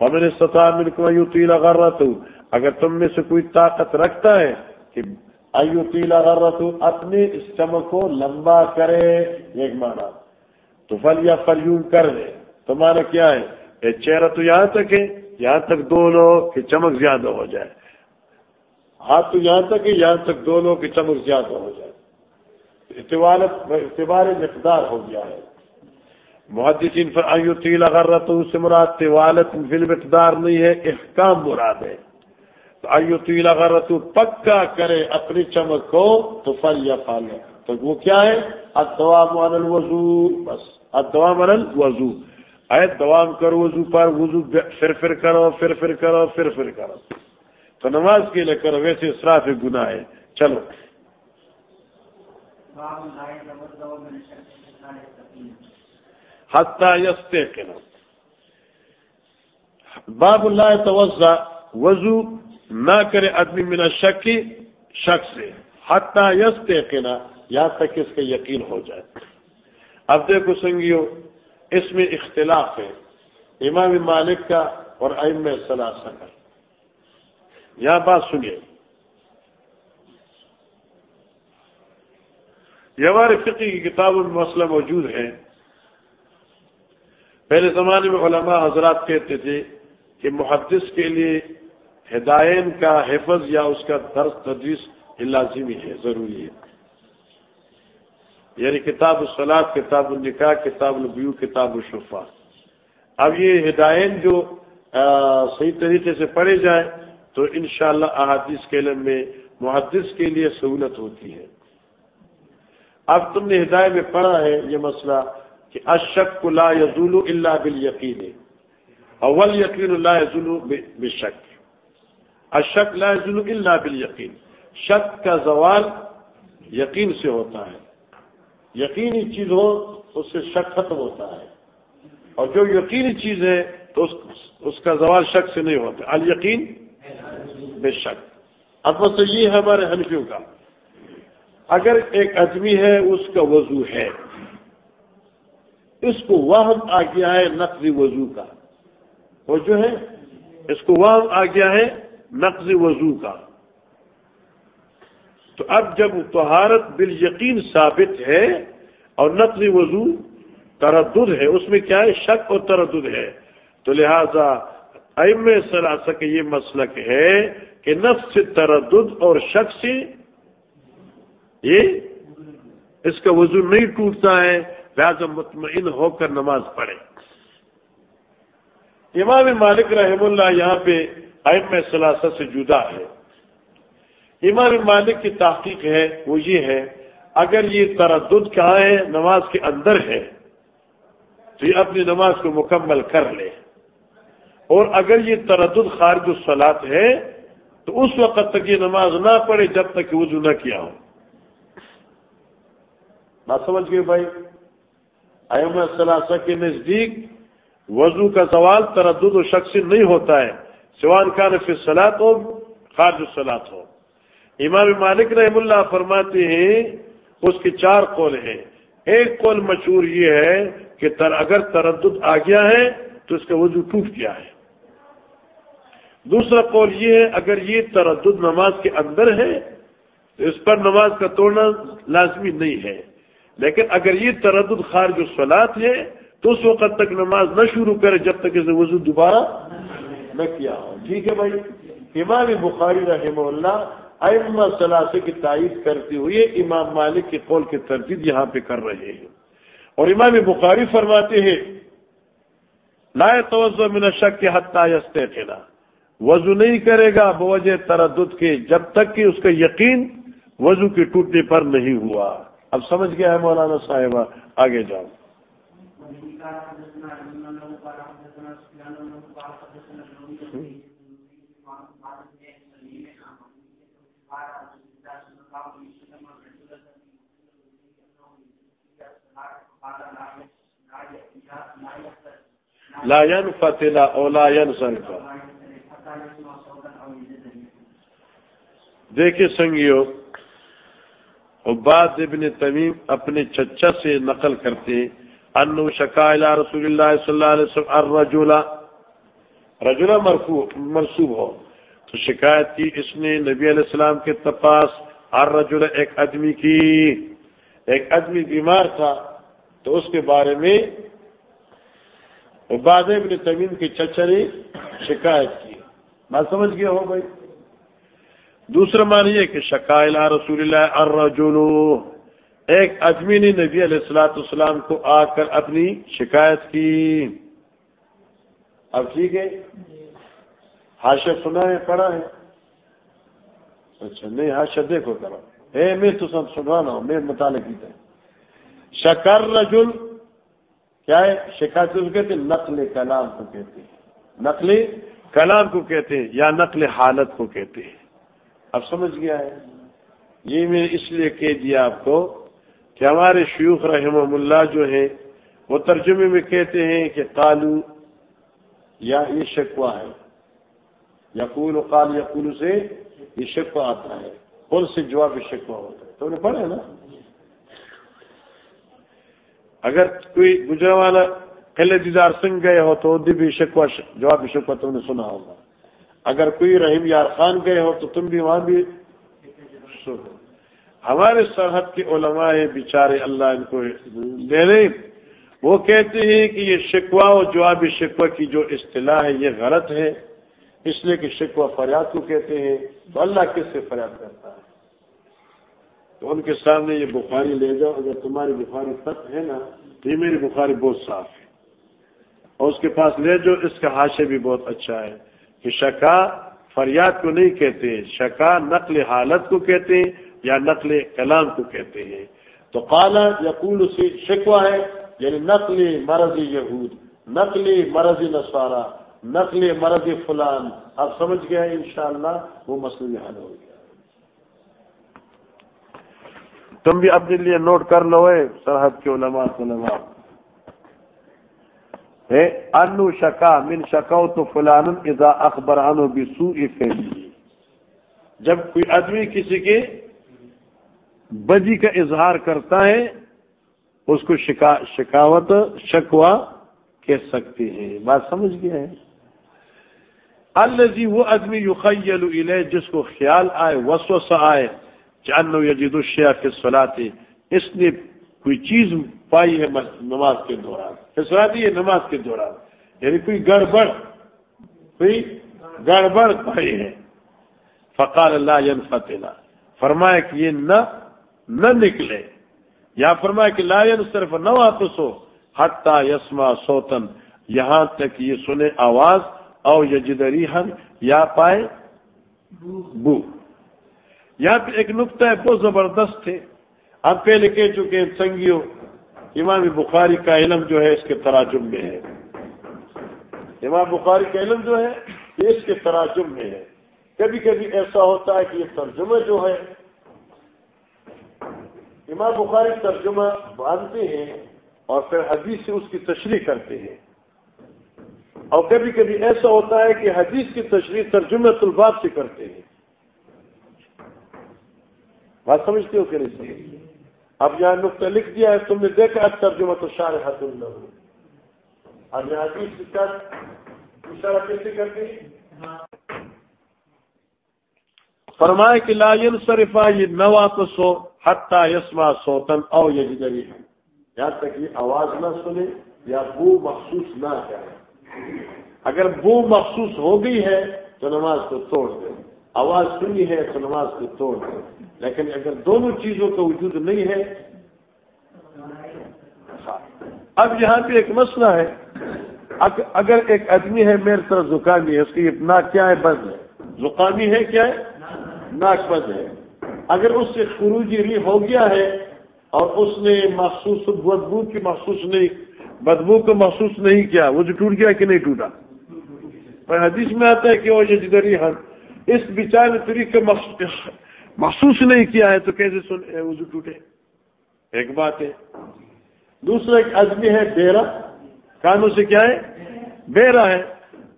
ومن استطاع من کو ایوتیل غرت اگر تم میں سے کوئی طاقت رکھتا ہے کہ ایوتیل غرت اپنے اس چمک کو لمبا کرے ایک مانا تو فل یا فلیون کر دے تمہارا کیا ہے؟ یہ چہرہ تو یہاں تک ہے، یہاں تک دو لوگ کہ چمک زیادہ ہو جائے۔ ہاتھ تو یہاں تک ہے، یہاں تک دو لوگ کہ چمک زیادہ ہو جائے۔ اعتبار مقدار ہو گیا ہے۔ محدثین پر آئیو تیل اگر رتو سے مراد طوالت فل مقدار نہیں ہے، احکام مراد ہے۔ تو آئیو تیل اگر رتو پکا کرے اپنی چمک کو، تو فل یا فال تو وہ کیا ہے؟ ادوام الوضو بس۔ ادوام الوضو اے دوام کرو وضو پر، وضو پھر پھر کرو پھر پھر کرو پھر پھر کرو۔ تو نماز کے لیے کرو، ویسے اسراف گناہ ہے۔ چلو۔ باب حتیٰ یستے باب اللہ توجہ وضو نہ کرے آدمی میرا شک شک سے حتیٰ یستے یہاں تک اس کا یقین ہو جائے. اب دیکھو سنگیو، اس میں اختلاف ہے. امام مالک کا اور ام صلاح کا. یہاں بات سنیے. یہ ہمارے فقی کی کتابوں میں مسئلہ موجود ہے. پہلے زمانے میں علماء حضرات کہتے تھے کہ محدث کے لیے ہدایین کا حفظ یا اس کا درس تدریس لازمی ہے، ضروری ہے۔ یعنی کتاب الصلاط کتاب النکاح، کتاب البیو کتاب الشفا اب یہ ہدایت جو صحیح طریقے سے پڑھے جائیں تو انشاءاللہ شاء احادیث کے علم میں محدث کے لیے سہولت ہوتی ہے۔ اب تم نے ہدایت میں پڑھا ہے یہ مسئلہ کہ اشک لا یزول اللہ بال یقین اول یقین اللہ یزول بے شک اشک لا یزول اللہ بال یقین شک کا زوال یقین سے ہوتا ہے۔ یقینی چیز ہو اس سے شک ختم ہوتا ہے۔ اور جو یقینی چیز ہے تو اس کا زوال شک سے نہیں ہوتا۔ الیقین بے شک اب بس یہ ہے ہمارے حنفیوں کا۔ اگر ایک آدمی ہے، اس کا وضو ہے۔ اس کو وہم آ گیا ہے نقضی وضو کا۔ وہ جو ہے؟ اس کو وہم آ گیا ہے نقضی وضو کا۔ تو اب جب طہارت بال یقین ثابت ہے اور نقضی وضو تردد ہے، اس میں کیا ہے؟ شک اور تردد ہے۔ تو لہذا ام سراسا کا یہ مسلک ہے کہ نفس سے تردد اور شک سے یہ اس کا وضو نہیں ٹوٹتا ہے۔ لہٰذا مطمئن ہو کر نماز پڑھے امام مالک رحم اللہ یہاں پہ ام ثلاثہ سے جدا ہے۔ امام مالک کی تحقیق ہے، وہ یہ ہے، اگر یہ تردد کہاں ہے، نماز کے اندر ہے، تو یہ اپنی نماز کو مکمل کر لے۔ اور اگر یہ تردد خارج الصلاط ہے، تو اس وقت تک یہ نماز نہ پڑھے جب تک وضو نہ کیا ہو۔ نہ سمجھ گئے بھائی؟ ایم ثلاثہ کے نزدیک وضو کا سوال تردد و شخص نہیں ہوتا ہے۔ سوان خان فی سلاد ہو، خارج الصلاط ہو۔ امام مالک رحم اللہ فرماتے ہیں، اس کے چار قول ہیں۔ ایک قول مشہور یہ ہے کہ تر، اگر تردد آ گیا ہے تو اس کا وضو ٹوٹ گیا ہے۔ دوسرا قول یہ ہے، اگر یہ تردد نماز کے اندر ہے تو اس پر نماز کا توڑنا لازمی نہیں ہے۔ لیکن اگر یہ تردد خارج الصلاط ہے، تو اس وقت تک نماز نہ شروع کرے جب تک اسے وضو دوبارہ نہ کیا ہو۔ ٹھیک ہے بھائی؟ امام بخاری رحمہ اللہ ائمہ ثلاثے کی تائید کرتے ہوئے امام مالک کے قول کی تردید یہاں پہ کر رہے ہیں۔ اور امام بخاری فرماتے ہیں لائے توجہ من شک کے حتہ یستے وضو نہیں کرے گا بوجہ تردد کے جب تک کہ اس کا یقین وضو کے ٹوٹنے پر نہیں ہوا۔ اب سمجھ گیا ہے مولانا صاحبہ آگے جاؤ۔ لا فتلا اولا دیکھیے سنگیو عباد ابن تمیم اپنے چچا سے نقل کرتے انو شکا رسول اللہ صلی اللہ علیہ وسلم الرجولہ رجولہ مرسوب ہو۔ تو شکایت کی اس نے نبی علیہ السلام کے تپاس الرجولہ ایک آدمی کی۔ ایک آدمی بیمار تھا، تو اس کے بارے میں عباد ابن تمیم کے چچا نے شکایت کی۔ بات سمجھ گیا ہو بھائی؟ دوسرا مان یہ کہ شکائل رسول اللہ الرجل ایک آدمی نے نبی علیہ السلاۃ السلام کو آ کر اپنی شکایت کی۔ اب ٹھیک ہے؟ ہاشا سنا ہے، پڑھا ہے۔ اچھا نہیں ہاشا دیکھو کرو اے، میں تو سب سنوانا ہوں، میں مطالعہ کی شکر رجل، کیا ہے؟ شکایت کو کہتے ہیں، نقل کلام کو کہتے ہیں۔ نقل کلام کو کہتے ہیں یا نقل حالت کو کہتے ہیں۔ اب سمجھ گیا ہے؟ یہ میں اس لیے کہہ دیا آپ کو کہ ہمارے شیوخ رحم اللہ جو ہے وہ ترجمے میں کہتے ہیں کہ کالو یا یہ شکوا ہے۔ یقول و قال یقول سے یہ شکوا آتا ہے۔ کون سے جواب شکوا ہوتا ہے۔ تو انہیں پڑھے نا؟ اگر کوئی گجرا والا قلعے دیدار سنگھ گئے ہو تو بھی شکوا جواب شکوا تو انہیں سنا ہوگا۔ اگر کوئی رحیم یار خان گئے ہو تو تم بھی وہاں بھی سنو ہمارے سرحد کے علماء بیچارے اللہ ان کو دے لیں وہ کہتے ہیں کہ یہ شکوا اور جواب شکوا کی جو اصطلاح ہے یہ غلط ہے۔ اس لیے کہ شکوا فریاد کو کہتے ہیں۔ تو اللہ کس سے فریاد کرتا ہے؟ تو ان کے سامنے یہ بخاری لے جاؤ۔ اگر تمہاری بخاری سخت ہے نا، تو یہ میری بخاری بہت صاف ہے۔ اور اس کے پاس لے جاؤ، اس کا حاشے بھی بہت اچھا ہے۔ کہ شکا فریاد کو نہیں کہتے شکا نقل حالت کو کہتے ہیں یا نقل کلام کو کہتے ہیں۔ تو کالا یقول سے شکوا ہے یعنی نقل مرض یہود، نقل مرض نسوارا نقل مرض فلان۔ آپ سمجھ گئے انشاءاللہ، وہ مسئلہ حل ہو گیا۔ تم بھی اپنے لیے نوٹ کر لو ہے سرحد کے علماء علماء انو شکا من شکاؤ تو فلان اذا اخبر انو بسو جب کوئی آدمی کسی کے بدی کا اظہار کرتا ہے، اس کو شکاوت شکوا کہہ سکتے ہیں۔ بات سمجھ گیا ہے؟ الزی وہ آدمی یو جس کو خیال آئے، وسوسہ آئے چانو یجید الشیع کے سلاتے اس نے کوئی چیز پائی ہے نماز کے دوران فسراتی ہے نماز کے دوران یعنی کوئی گڑبڑ کوئی گڑبڑ پائی ہے۔ فقال اللہ فتح فرمایا کہ یہ نہ نہ نکلے۔ یا فرمایا کہ لائن صرف نہ واپس ہو۔ حتہ یسما سوتن یہاں تک یہ سنے آواز، او یجدری ہن یا پائے بو۔ یہاں پہ ایک نقطہ ہے، بہت زبردست ہے۔ آپ پہلے کہہ چکے ہیں، سنگیوں، امام بخاری کا علم جو ہے اس کے تراجم میں ہے۔ امام بخاری کا علم جو ہے، یہ اس کے تراجم میں ہے۔ کبھی کبھی ایسا ہوتا ہے کہ یہ ترجمہ جو ہے، امام بخاری ترجمہ باندھتے ہیں اور پھر حدیث سے اس کی تشریح کرتے ہیں۔ اور کبھی کبھی ایسا ہوتا ہے کہ حدیث کی تشریح ترجمہ طلبات سے کرتے ہیں۔ بات سمجھتے ہو کہ نہیں؟ سمجھتے اب یہاں نقطہ لکھ دیا ہے، تم نے دیکھا ترجمہ تو شار حد اللہ اب یہاں اشارہ کیسے فرمائے کہ لا صرفا یہ نہ واپس ہو حتہ یسما سوتن او یہ جگری ہے یہاں تک یہ آواز نہ سنے یا بو مخصوص نہ کرے۔ اگر بو مخصوص ہو گئی ہے تو نماز کو توڑ دے۔ آواز سنی ہے تو نماز کو توڑ دے۔ لیکن اگر دونوں چیزوں کا وجود نہیں ہے، اب یہاں پہ ایک مسئلہ ہے۔ اگر ایک آدمی ہے، میرے طرف زکامی ہے، اس کی ناک کیا ہے بند ہے۔ زکامی ہے کیا ہے؟ ناک بند ہے۔ اگر اس سے خروجی ری ہو گیا ہے اور اس نے محسوس بدبو کی محسوس نہیں، بدبو کو محسوس نہیں کیا، وہ جو ٹوٹ گیا کہ نہیں ٹوٹا؟ پر حدیث میں آتا ہے کہ وہ جدری ہر اس بچار طریقے محسوس نہیں کیا ہے تو کیسے سن وضو ٹوٹے؟ ایک بات ہے۔ دوسرا ایک آدمی ہے، بیرا۔ کانوں سے کیا ہے؟ بیرا ہے۔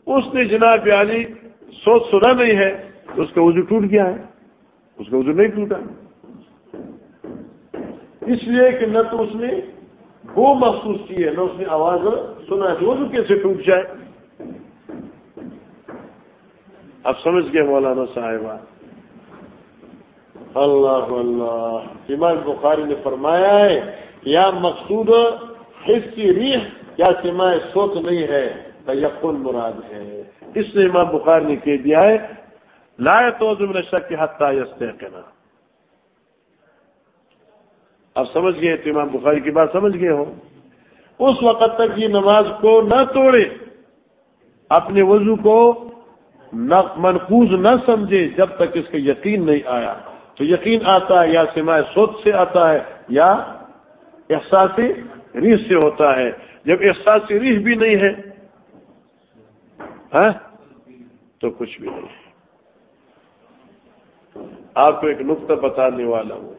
اس نے جناب علی سوچ سنا نہیں ہے تو اس کا وضو ٹوٹ گیا ہے۔ اس کا وضو نہیں ٹوٹا۔ اس لیے کہ نہ تو اس نے وہ محسوس کی ہے، نہ اس نے آواز سنا ہے وضو کیسے ٹوٹ جائے؟ اب سمجھ گئے مولانا صاحبہ۔ اللہ اللہ۔ امام بخاری نے فرمایا ہے، یا مقصود حص کی ریح یا سمائے سوچ نہیں ہے یقن مراد ہے۔ اس نے امام بخاری نے کہہ دیا ہے لائے تو زمر شک کے حت کہنا اب سمجھ گئے تو امام بخاری کی بات سمجھ گئے ہو اس وقت تک یہ نماز کو نہ توڑے، اپنے وضو کو منقوز نہ سمجھے جب تک اس کا یقین نہیں آیا۔ تو یقین آتا ہے یا سمائے سوچ سے آتا ہے یا احساسی ریح سے ہوتا ہے۔ جب احساسی ریح بھی نہیں ہے ہاں؟ تو کچھ بھی نہیں ہے۔ آپ کو ایک نقطہ بتانے والا ہوں۔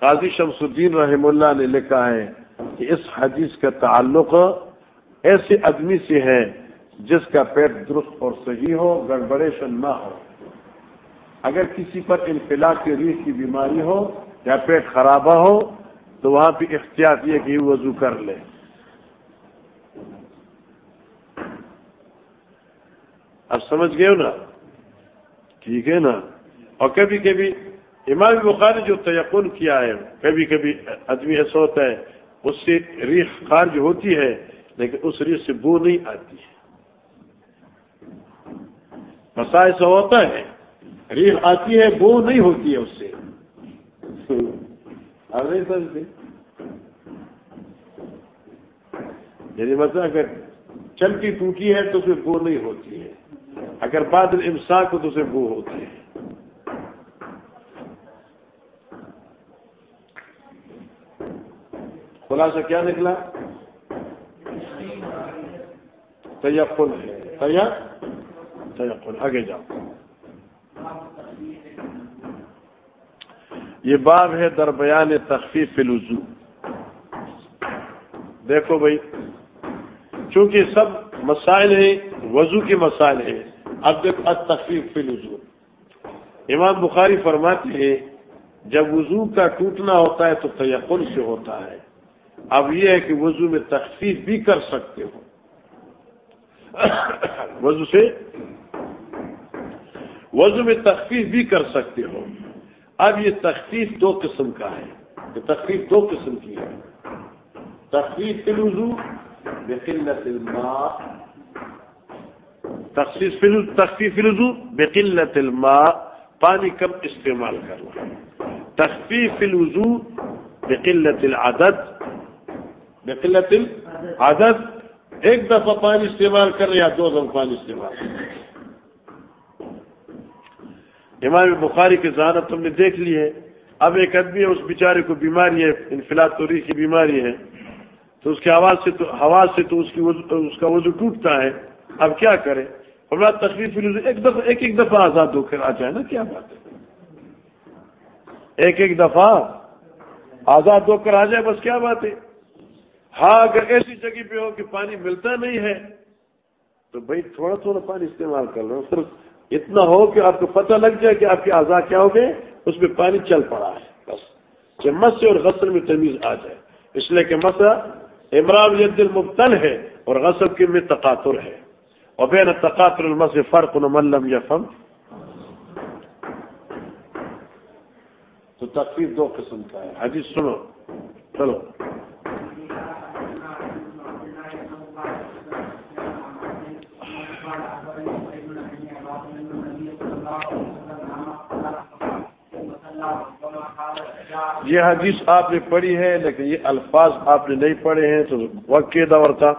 قاضی شمس الدین رحم اللہ نے لکھا ہے کہ اس حدیث کا تعلق ایسے آدمی سے ہے جس کا پیٹ درست اور صحیح ہو، گڑبڑیشن نہ ہو۔ اگر کسی پر انفلا کی ریح کی بیماری ہو یا پیٹ خرابہ ہو، تو وہاں پہ احتیاط یہ کہ وضو کر لے۔ اب سمجھ گئے ہو نا؟ ٹھیک ہے نا؟ اور کبھی کبھی امام بخاری جو تیقن کیا ہے، کبھی کبھی آدمی ایسا ہوتا ہے، اس سے ریح خارج ہوتی ہے، لیکن اس ریح سے بو نہیں آتی۔ ہے مسا ایسا ہوتا ہے۔ ریح آتی ہے، بو نہیں ہوتی ہے اس سے۔ نہیں سمجھتے؟ یعنی مطلب اگر چلتی ٹوٹی ہے تو پھر بو نہیں ہوتی ہے۔ اگر بادل امساک ہو تو اسے بو ہوتی ہے۔ خلاصہ کیا نکلا؟ تیقن ہے۔ تیقن، آگے جاؤ۔ یہ باب ہے دربیان تخفیف الوضو۔ دیکھو بھائی، چونکہ سب مسائل ہیں، وضو کے مسائل ہیں۔ اب دیکھو تخفیف الوضو۔ امام بخاری فرماتے ہیں، جب وضو کا ٹوٹنا ہوتا ہے تو تیقن سے ہوتا ہے۔ اب یہ ہے کہ وضو میں تخفیف بھی کر سکتے ہو۔ وضو سے وضو میں تخفیف بھی کر سکتے ہو۔ اب یہ تخفیف دو قسم کا ہے۔ یہ تخفیف دو قسم کی ہے۔ تخفیف الوضو بقلت الماء۔ تخفیف تخفیف الوضو بقلت الماء۔ پانی کم استعمال کرنا۔ تخفیف الوضو بقلت العدد۔ بقلت العدد۔ ایک دفعہ پانی استعمال کر یا دو دفعہ پانی استعمال کر امام بخاری کی ذہانت تم نے دیکھ لی ہے۔ اب ایک آدمی ہے، اس بیچارے کو بیماری ہے انفلا توری کی بیماری ہے۔ تو اس کے آواز سے تو ہوا سے تو اس کی اس کا وضو ٹوٹتا ہے۔ اب کیا کرے؟ ہمارا تکلیف ایک دفعہ ایک ایک دفعہ آزاد ہو کر آ جائے نا، کیا بات ہے؟ ایک ایک دفعہ آزاد ہو کر آ جائے، بس کیا بات ہے؟ ہاں اگر ایسی جگہ پہ ہو کہ پانی ملتا نہیں ہے، تو بھائی تھوڑا تھوڑا پانی استعمال کر رہا ہوں، صرف اتنا ہو کہ آپ کو پتہ لگ جائے کہ آپ کے آزاد کیا ہو گئے اس میں پانی چل پڑا ہے، بس۔ کہ مس اور غسل میں تمیز آ جائے۔ اس لیے کہ مسا عمران ید المبتل ہے اور غسل کے میں تقاتر ہے۔ اور بین تقاتر المس فرق نملم یا فم تو تقریب دو قسم کا ہے۔ حدیث سنو۔ چلو۔ یہ حدیث آپ نے پڑھی ہے، لیکن یہ الفاظ آپ نے نہیں پڑھے ہیں، تو وقت کے دور تھا۔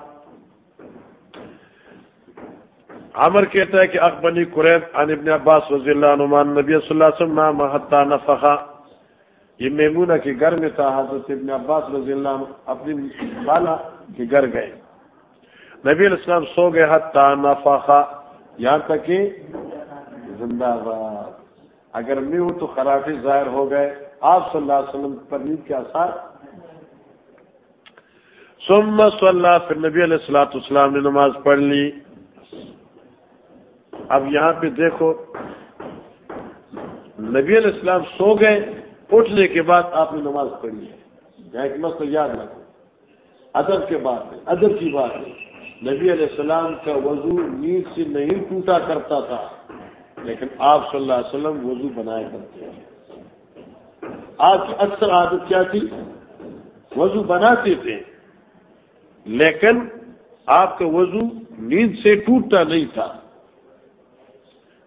عمر کہتا ہے کہ اکبنی قریب عن ابن عباس رضی اللہ نعمان نبی صلی اللہ علیہ وسلم محتا نفخا یہ میمونہ کے گھر میں تھا، حضرت ابن عباس رضی اللہ عنہ اپنی بالا کے گھر گئے۔ نبی علیہ السلام سو گئے حتا نفخا یہاں تک کہ زندہ باد اگر میں ہوں تو خرافی ظاہر ہو گئے، آپ صلی اللہ علیہ وسلم پر نیند کے آثار۔ سم صلی اللہ پھر نبی علیہ السلاۃ السلام نے نماز پڑھ لی۔ اب یہاں پہ دیکھو، نبی علیہ السلام سو گئے، اٹھنے کے بعد آپ نے نماز پڑھی ہے۔ ایک مسئلہ یاد رکھو۔ ادب کے بعد ادب کی بات ہے۔ نبی علیہ السلام کا وضو نیند سے نہیں ٹوٹا کرتا تھا۔ لیکن آپ صلی اللہ علیہ وسلم وضو بنایا کرتے ہیں۔ آپ کی اکثر عادت کیا تھی؟ وضو بناتے تھے۔ لیکن آپ کا وضو نیند سے ٹوٹتا نہیں تھا۔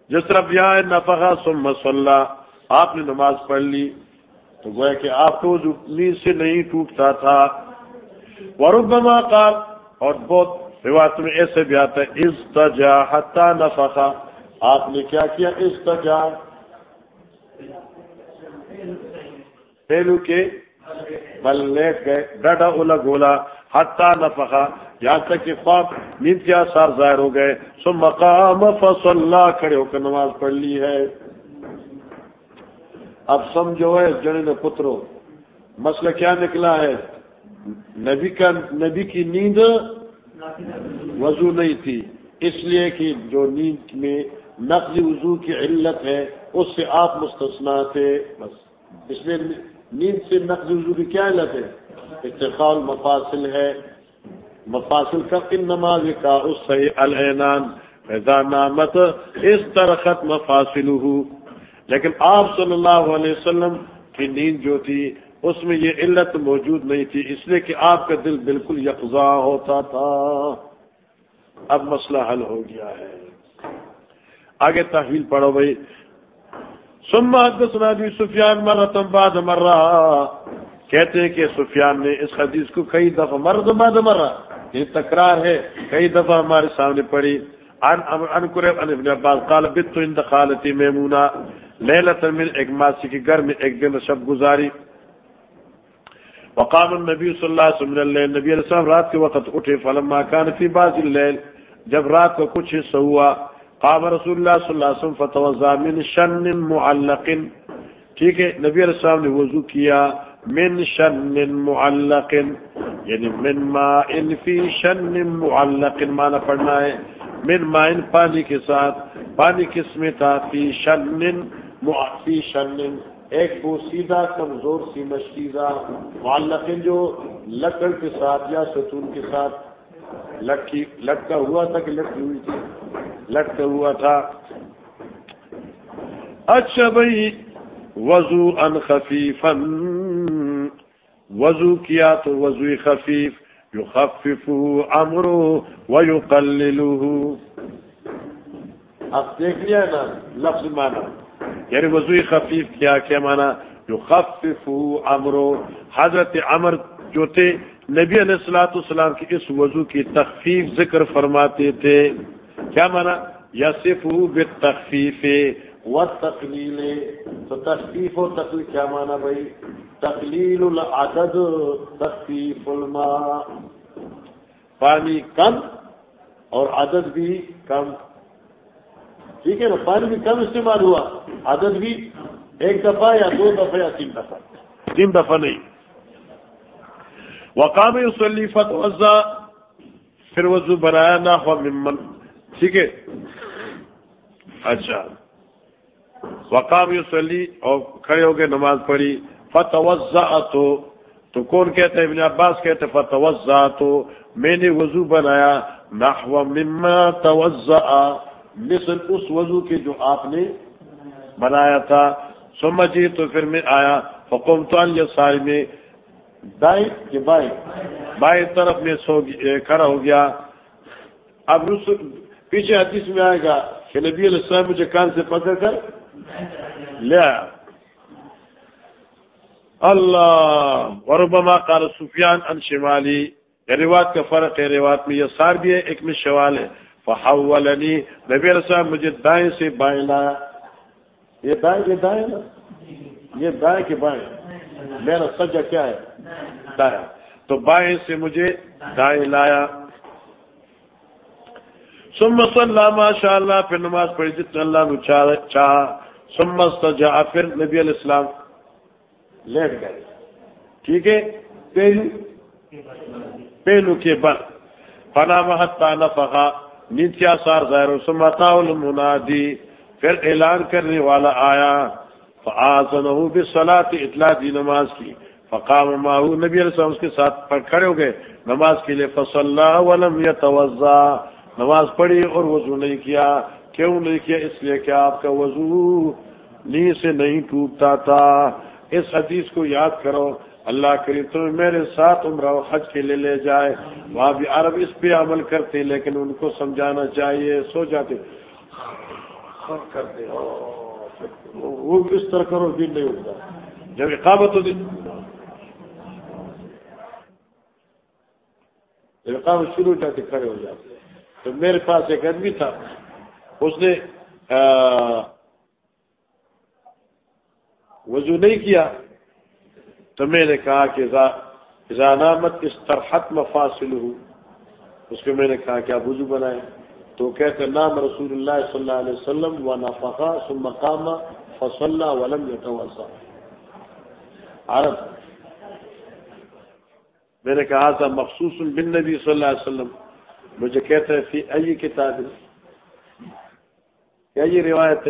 جس طرح یہ نفقہ سم مسلح آپ نے نماز پڑھ لی، تو گویا کہ آپ کو وضو نیند سے نہیں ٹوٹتا تھا۔ وربما قال، اور بہت روایت میں ایسے بھی آتا ہے استجا حتا نفقہ آپ نے کیا کیا؟ استجا پہلو کے بل لیٹ گئے ڈڈا اولا گولا، حتا نفقہ یہاں تک کہ خواب نیند کے آثار ظاہر ہو گئے۔ سو مقام فصلہ کھڑے ہو کر نماز پڑھ لی ہے۔ اب سمجھو ہے جڑے نے پترو، مسئلہ کیا نکلا ہے؟ نبی کا، نبی کی نیند وضو نہیں تھی، اس لیے کہ جو نیند میں نقض وضو کی علت ہے، اس سے آپ مستثنا تھے، بس۔ اس لیے نیند سے نقض وضو کی کیا علت ہے؟ اتقال مفاصل ہے۔ مفاصل کا ان نماز کا اس سے العنان فیضا نامت اس طرح مفاصل لیکن آپ صلی اللہ علیہ وسلم کی نیند جو تھی، اس میں یہ علت موجود نہیں تھی، اس لیے کہ آپ کا دل بالکل یکزا ہوتا تھا۔ اب مسئلہ حل ہو گیا ہے۔ آگے تحویل پڑھو بھائی۔ سما حدثنا بھی سفیان مرتم بعد مرہ کہتے ہیں کہ سفیان نے اس حدیث کو کئی دفعہ مرد بعد مرہ یہ تکرار ہے، کئی دفعہ ہمارے سامنے پڑی ان ان قریب ان ابن عباس قال بت عند خالتي میمونہ۔ لیلۃ من ایک ماسی کے گھر میں ایک دن شب گزاری۔ وقام النبی صلی اللہ علیہ وسلم اللیل۔ نبی علیہ السلام رات کے وقت اٹھے، فلما كان في بعض الليل جب رات کو کچھ حصہ ہوا قام رسول اللہ صلی اللہ علیہ وسلم فتوضا من شن معلق ٹھیک ہے، نبی علیہ السلام نے وضو کیا من شن معلق یعنی من ما ان فی شن معلق مانا پڑھنا ہے، من ما ان پانی کے ساتھ، پانی کس میں تھا؟ فی شن فی شن، ایک وہ سیدھا کمزور سی مشکیزہ معلق جو لکڑ کے ساتھ یا ستون کے ساتھ لٹکی لٹکا ہوا تھا کہ لٹکی ہوئی تھی۔ لٹکا ہوا تھا۔ اچھا بھائی وضو ان خفیفن وضو کیا تو وضو خفیف۔ یو خفیف امرو و یو اب دیکھ لیا نا لفظ مانا یعنی وضو خفیف کیا کیا مانا یو خفیف امرو۔ حضرت امر جو تھے، نبی علیہ السلاۃ السلام کی اس وضو کی تخفیف ذکر فرماتے تھے۔ کیا مانا؟ یا صرف بے تخفیف و تقلیل تو تخفیف و تقلیل کیا مانا بھائی؟ تقلیل العدد، تخفیف الماء. پانی کم اور عدد بھی کم. ٹھیک ہے نا؟ پانی بھی کم استعمال ہوا، عدد بھی ایک دفعہ یا دو دفعہ یا تین دفعہ. تین دفعہ نہیں. وقام وسلی وزا پھر وضو بنایا نہ ہوا ممن. ٹھیک ہے؟ اچھا۔ وقام یوسلی اور کھڑے ہو گئے نماز پڑھی۔ فتوزا تو تو کون کہتے ہیں ابن عباس کہتے فتوزا تو میں نے وضو بنایا۔ نحو مما توزا مثل اس وضو کے جو آپ نے بنایا تھا۔ سمجھی تو پھر میں آیا۔ حکم تو سال میں دائیں کہ بائیں بائیں طرف میں سو کھڑا ہو گیا۔ اب پیچھے حدیث میں آئے گا کہ نبی علیہ السلام مجھے کان سے پکڑ کر لے آیا اللہ وربما قال سفیان ان شمالی روایت کا فرق ہے، روایت میں یہ سار بھی ہے، ایک میں شوال ہے۔ فحولنی، نبی علیہ السلام مجھے دائیں سے بائیں لایا۔ یہ دائیں کے دائیں نا؟ یہ دائیں کے بائیں۔ میرا سجا کیا ہے؟ دائیں۔ تو بائیں سے مجھے دائیں لایا۔ سم صلی ماشاء اللہ پھر نماز پڑھی، جتنا اللہ نے چاہا سم سجا پھر نبی علیہ السلام لیٹ گئے۔ ٹھیک ہے؟ پہلو پہلو کے بل فنا محتا نفقا نیتیا سار ظاہر سمتا المنادی، پھر اعلان کرنے والا آیا فآسنہو بسلاة اطلاع دی نماز کی۔ فقام ماہو نبی علیہ السلام اس کے ساتھ پر کھڑے ہو گئے، نماز کے لیے فصلہ ولم یتوزا نماز پڑھی اور وضو نہیں کیا، کیوں نہیں کیا؟ اس لیے کہ آپ کا وضو نی سے نہیں ٹوٹتا تھا۔ اس حدیث کو یاد کرو، اللہ کریم تم میرے ساتھ عمرہ حج کے لیے لے جائے۔ وہاں بھی عرب اس پہ عمل کرتے، لیکن ان کو سمجھانا چاہیے، سو جاتے۔ کرتے۔ وہ اس طرح کرو دن نہیں اٹھتا جب اقامت ہوتی۔ جب اقامت شروع ہو جاتے کھڑے ہو جاتے۔ تو میرے پاس ایک آدمی تھا۔ اس نے وضو نہیں کیا۔ تو میں نے کہا کہ زانامت اس طرحت مفاصل ہوں اس کو میں نے کہا کہ آپ وضو بنائیں۔ تو کہتے نام رسول اللہ صلی اللہ علیہ وسلم و نفقا ثم مقام فصل ولم یتوسا عرب، میں نے کہا تھا مخصوص بن نبی صلی اللہ علیہ وسلم۔ مجھے کہتے ہیں فی ای کتاب، فی روایت،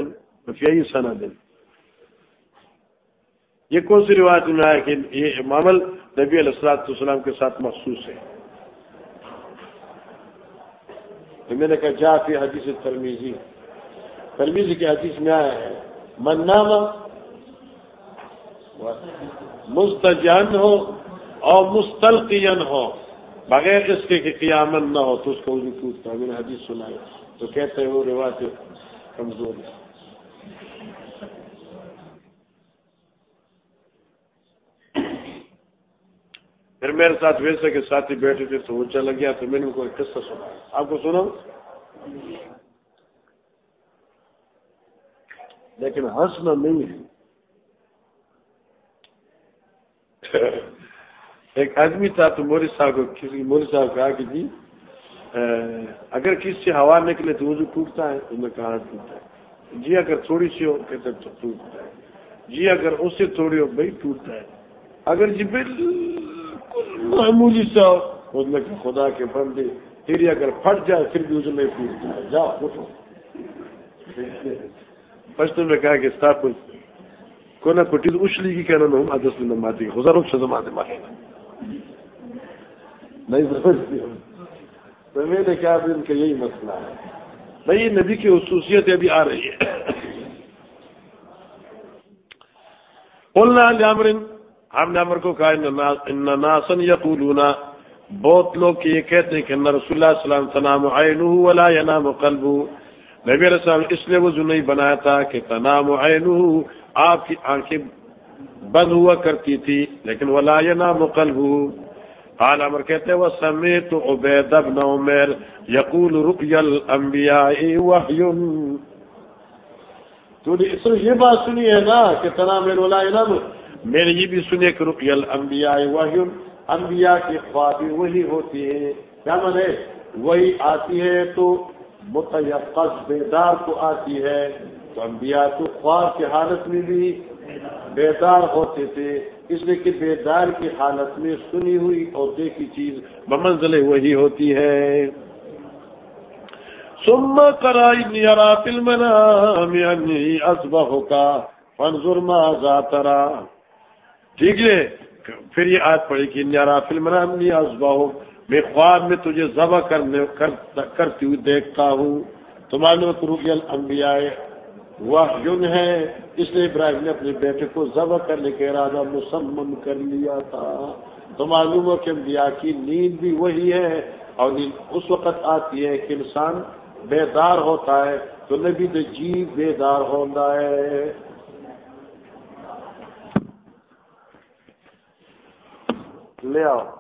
فی ای سند. یہ کون سی روایت میں آیا کہ یہ معمل نبی علیہ السلاط والسلام کے ساتھ مخصوص ہے۔ تو میں نے کہا، جا فی حدیث ترمیزی ترمیزی کے حدیث میں آیا ہے، من نامہ مستجن ہو اور مستلقین ہو۔ بغیر اس کے کہ قیامت نہ ہو تو اس کو بھی پوچھتا میں نے حدیث سنا ہے تو کہتے ہیں وہ روایت کمزور ہے۔ پھر میرے ساتھ ویسے کے ساتھی بیٹھے تھے تو وہ چلا گیا تو میں نے کوئی قصہ سنا آپ کو سنا لیکن ہنسنا نہیں ہے۔ ایک آدمی تھا تو موری صاحب کو کسی موری صاحب کہا کہ جی اگر کسی سے ہوا نکلے تو وہ ٹوٹتا ہے؟ تو میں کہا ٹوٹتا ہے۔ جی اگر تھوڑی سی ہو، کہتے تو ٹوٹتا ہے۔ جی اگر اس سے تھوڑی ہو، بھائی ٹوٹتا ہے۔ اگر جی بالکل معمولی سا ہو اس میں خدا کے بندے پھر اگر پھٹ جائے، پھر بھی اس میں پھوٹ جائے جاؤ پھٹو پشتو میں کہا کہ ستا کو نہ پٹی تو اچھلی کی کہنا ہوں آدس میں ماتی خدا روک سے ماتے مارے نہیں سمجھتی ہوں تو میں نے کہا ان کا یہی مسئلہ ہے۔ بھائی نبی کی خصوصیت ابھی آ رہی ہے بولنا جامرن ہم نے امر کو کہا ناسن یقولونا بہت لوگ یہ کہتے ہیں کہ رسول اللہ السلام تنام عین ولا ینام قلب نبی علیہ السلام اس لیے وضو نہیں بنایا تھا کہ تنام عین آپ کی آنکھیں بند ہوا کرتی تھی، لیکن ولا ینام قلب حال امر کہتے وہ سمیت عبید ابن عمر یقول رقی الانبیاء وحی تو نے اس یہ بات سنی ہے نا کہ تنام ولا میں نے یہ بھی سنے کہ رقی الانبیاء وحی انبیاء کی خوابی وہی ہوتی ہے۔ کیا مانے؟ وہی آتی ہے تو متیقظ بیدار کو آتی ہے۔ تو انبیاء تو خواب کی حالت میں بھی بیدار ہوتے تھے، اس لیے کہ بیدار کی حالت میں سنی ہوئی اور دیکھی چیز بمنزل وہی ہوتی ہے۔ سما کرائی فلم ازبہ کا فنظر ما ذاترا ٹھیک ہے پھر یہ آج پڑی کہ نیارا فلم ازبا ہو میں خواب میں تجھے ذبح کرنے کرتی ہوئی دیکھتا ہوں۔ تو معلوم روبی الانبیاء وہ یون ہے۔ اس لیے ابراہیم نے اپنے بیٹے کو ذبح کرنے کا ارادہ مسمم کر لیا تھا۔ تو معلوم ہو کہ انبیاء کی نیند بھی وہی ہے اور نیند اس وقت آتی ہے کہ انسان بیدار ہوتا ہے۔ تو نبی جی بیدار ہوتا ہے۔ لے آؤ۔